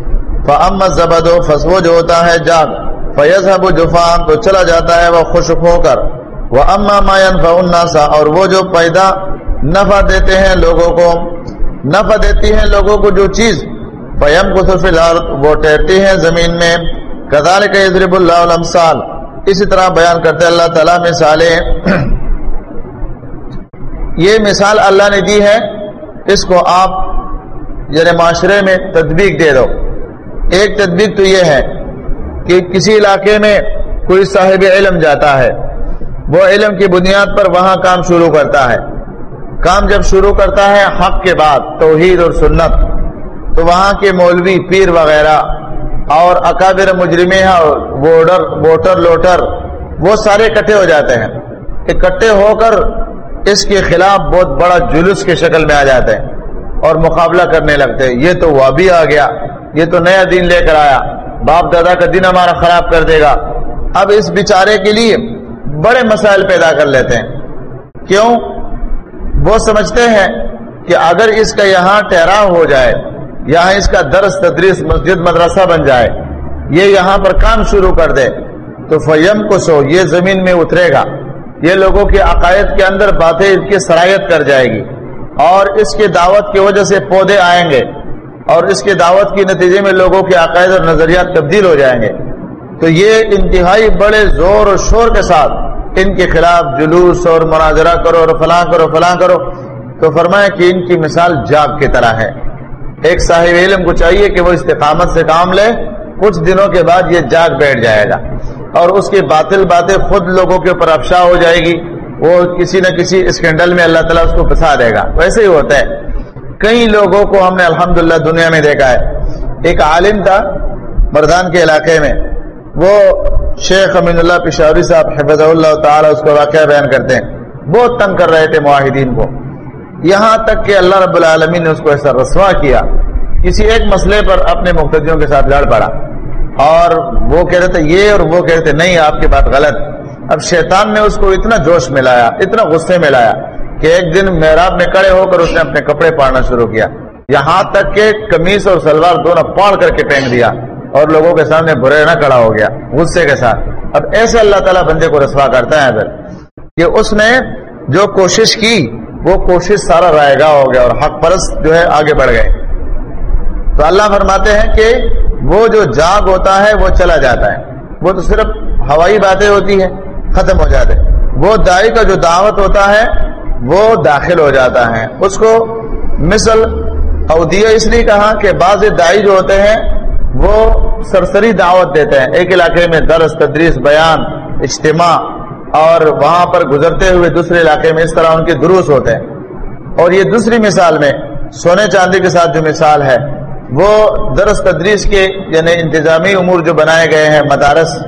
فعم زبد و فسو جو ہوتا ہے جاگ فیض ابو جفان تو چلا جاتا ہے وہ خشک ہو کر۔ وہ اما ماین فناسا اور وہ جو پیدا نفع دیتے ہیں لوگوں کو، نفع دیتی ہیں لوگوں کو جو چیز۔ فیم کو تو فی الحال وہ ٹہرتی ہیں زمین میں۔ کدال کا یدرب اللہ الامثال اسی طرح بیان کرتے اللہ تعالیٰ مثالیں۔ یہ مثال اللہ نے دی ہے، اس کو آپ یعنی معاشرے میں تدبیق دے دو۔ ایک تدبیق تو یہ ہے کہ کسی علاقے میں کوئی صاحب علم جاتا ہے، وہ علم کی بنیاد پر وہاں کام شروع کرتا ہے۔ کام جب شروع کرتا ہے حق کے بعد، توحید اور سنت، تو وہاں کے مولوی، پیر وغیرہ اور اکابر مجرمے ووٹر ووٹر لوٹر، وہ سارے اکٹھے ہو جاتے ہیں۔ اکٹھے ہو کر اس کے خلاف بہت بڑا جلوس کی شکل میں آ جاتے ہیں اور مقابلہ کرنے لگتے ہیں۔ یہ تو وہ بھی آ گیا۔ یہ تو نیا دین لے کر آیا۔ باپ دادا کا دن ہمارا خراب کر دے گا۔ اب اس بیچارے کے لیے بڑے مسائل پیدا کر لیتے ہیں۔ کیوں؟ وہ سمجھتے ہیں کہ اگر اس کا یہاں ٹہراؤ ہو جائے، یہاں اس کا درس تدریس مسجد مدرسہ بن جائے، یہ یہاں پر کام شروع کر دے، تو فیم کو سو یہ زمین میں اترے گا۔ یہ لوگوں کے عقائد کے اندر باتیں اس کی سرایت کر جائے گی۔ اور اس کے دعوت کی وجہ سے پودے آئیں گے۔ اور اس کے دعوت کے نتیجے میں لوگوں کے عقائد اور نظریات تبدیل ہو جائیں گے۔ تو یہ انتہائی بڑے زور اور شور کے ساتھ ان کے خلاف جلوس اور مناظرہ کرو اور فلاں کرو فلاں کرو۔ تو فرمایا کہ ان کی مثال جاگ کی طرح ہے۔ ایک صاحب علم کو چاہیے کہ وہ استقامت سے کام لے، کچھ دنوں کے بعد یہ جاگ بیٹھ جائے گا۔ اور اس کی باطل باتیں خود لوگوں کے اوپر افشا ہو جائے گی۔ وہ کسی نہ کسی اسکینڈل میں اللہ تعالیٰ اس کو پھنسا دے گا۔ ویسے ہی ہوتا ہے۔ کئی لوگوں کو ہم نے الحمدللہ دنیا میں دیکھا ہے۔ ایک عالم تھا مردان کے علاقے میں۔ وہ شیخ امین اللہ پشاوری صاحب حفظ اللہ تعالیٰ اس کو واقعہ بیان کرتے ہیں۔ بہت تنگ کر رہے تھے معاہدین کو۔ یہاں تک کہ اللہ رب العالمین نے اس کو ایسا رسوا کیا۔ کسی ایک مسئلے پر اپنے مقتدیوں کے ساتھ لڑ پڑا۔ اور وہ کہہ رہے تھے یہ اور وہ کہہ رہے تھے نہیں، آپ کی بات غلط۔ اب شیطان نے اس کو اتنا جوش میں لایا اتنا غصے میں لایا۔ کہ ایک دن محراب میں کڑے ہو کر اس نے اپنے کپڑے پاڑنا شروع کیا۔ یہاں تک کہ کمیز اور سلوار دونوں پاڑ کر کے پہن دیا اور لوگوں کے سامنے برے نہ کڑا ہو گیا غصے کے ساتھ۔ اب ایسے اللہ تعالیٰ بندے کو رسوا کرتا ہے ادھر کہ اس نے جو کوشش کی، وہ کوشش سارا رائے گا ہو گیا اور حق پرست جو ہے آگے بڑھ گئے۔ تو اللہ فرماتے ہیں کہ وہ جو جاگ ہوتا ہے، وہ چلا جاتا ہے۔ وہ تو صرف ہوائی باتیں ہوتی ہیں، ختم ہو جاتے وہ دائی کا جو دعوت ہوتا ہے وہ داخل ہو جاتا ہے۔ اس کو مثل اودیہ اس لیے کہا کہ بعض دائی جو ہوتے ہیں، وہ سرسری دعوت دیتے ہیں۔ ایک علاقے میں درس، تدریس، بیان، اجتماع اور وہاں پر گزرتے ہوئے دوسرے علاقے میں اس طرح ان کے دروس ہوتے ہیں۔ اور یہ دوسری مثال میں سونے چاندی کے ساتھ جو مثال ہے، وہ درس، تدریس کے یعنی انتظامی امور جو بنائے گئے ہیں، مدارس،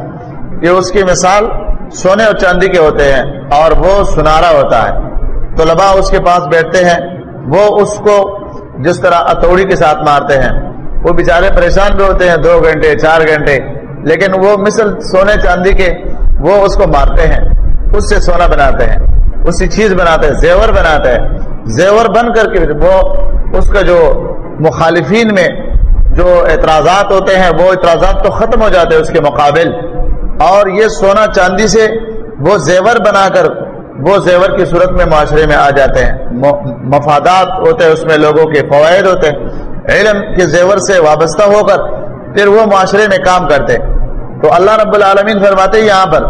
یہ اس کی مثال سونے اور چاندی کے ہوتے ہیں اور وہ سنارا ہوتا ہے۔ تو لبا اس کے پاس بیٹھتے ہیں، وہ اس کو جس طرح اتوڑی کے ساتھ مارتے ہیں۔ وہ بیچارے پریشان بھی ہوتے ہیں، دو گھنٹے، چار گھنٹے۔ لیکن وہ مثل سونے چاندی کے وہ اس کو مارتے ہیں۔ اس سے سونا بناتے ہیں، اسی چیز بناتے ہیں، زیور بناتے ہیں۔ زیور بن کر کے وہ اس کا جو مخالفین میں جو اعتراضات ہوتے ہیں، وہ اعتراضات تو ختم ہو جاتے ہیں اس کے مقابل۔ اور یہ سونا چاندی سے وہ زیور بنا کر وہ زیور کی صورت میں معاشرے میں آ جاتے ہیں۔ مفادات ہوتے ہیں اس میں، لوگوں کے فوائد ہوتے ہیں۔ علم کے زیور سے وابستہ ہو کر پھر وہ معاشرے میں کام کرتے تو اللہ رب العالمین فرماتے یہاں پر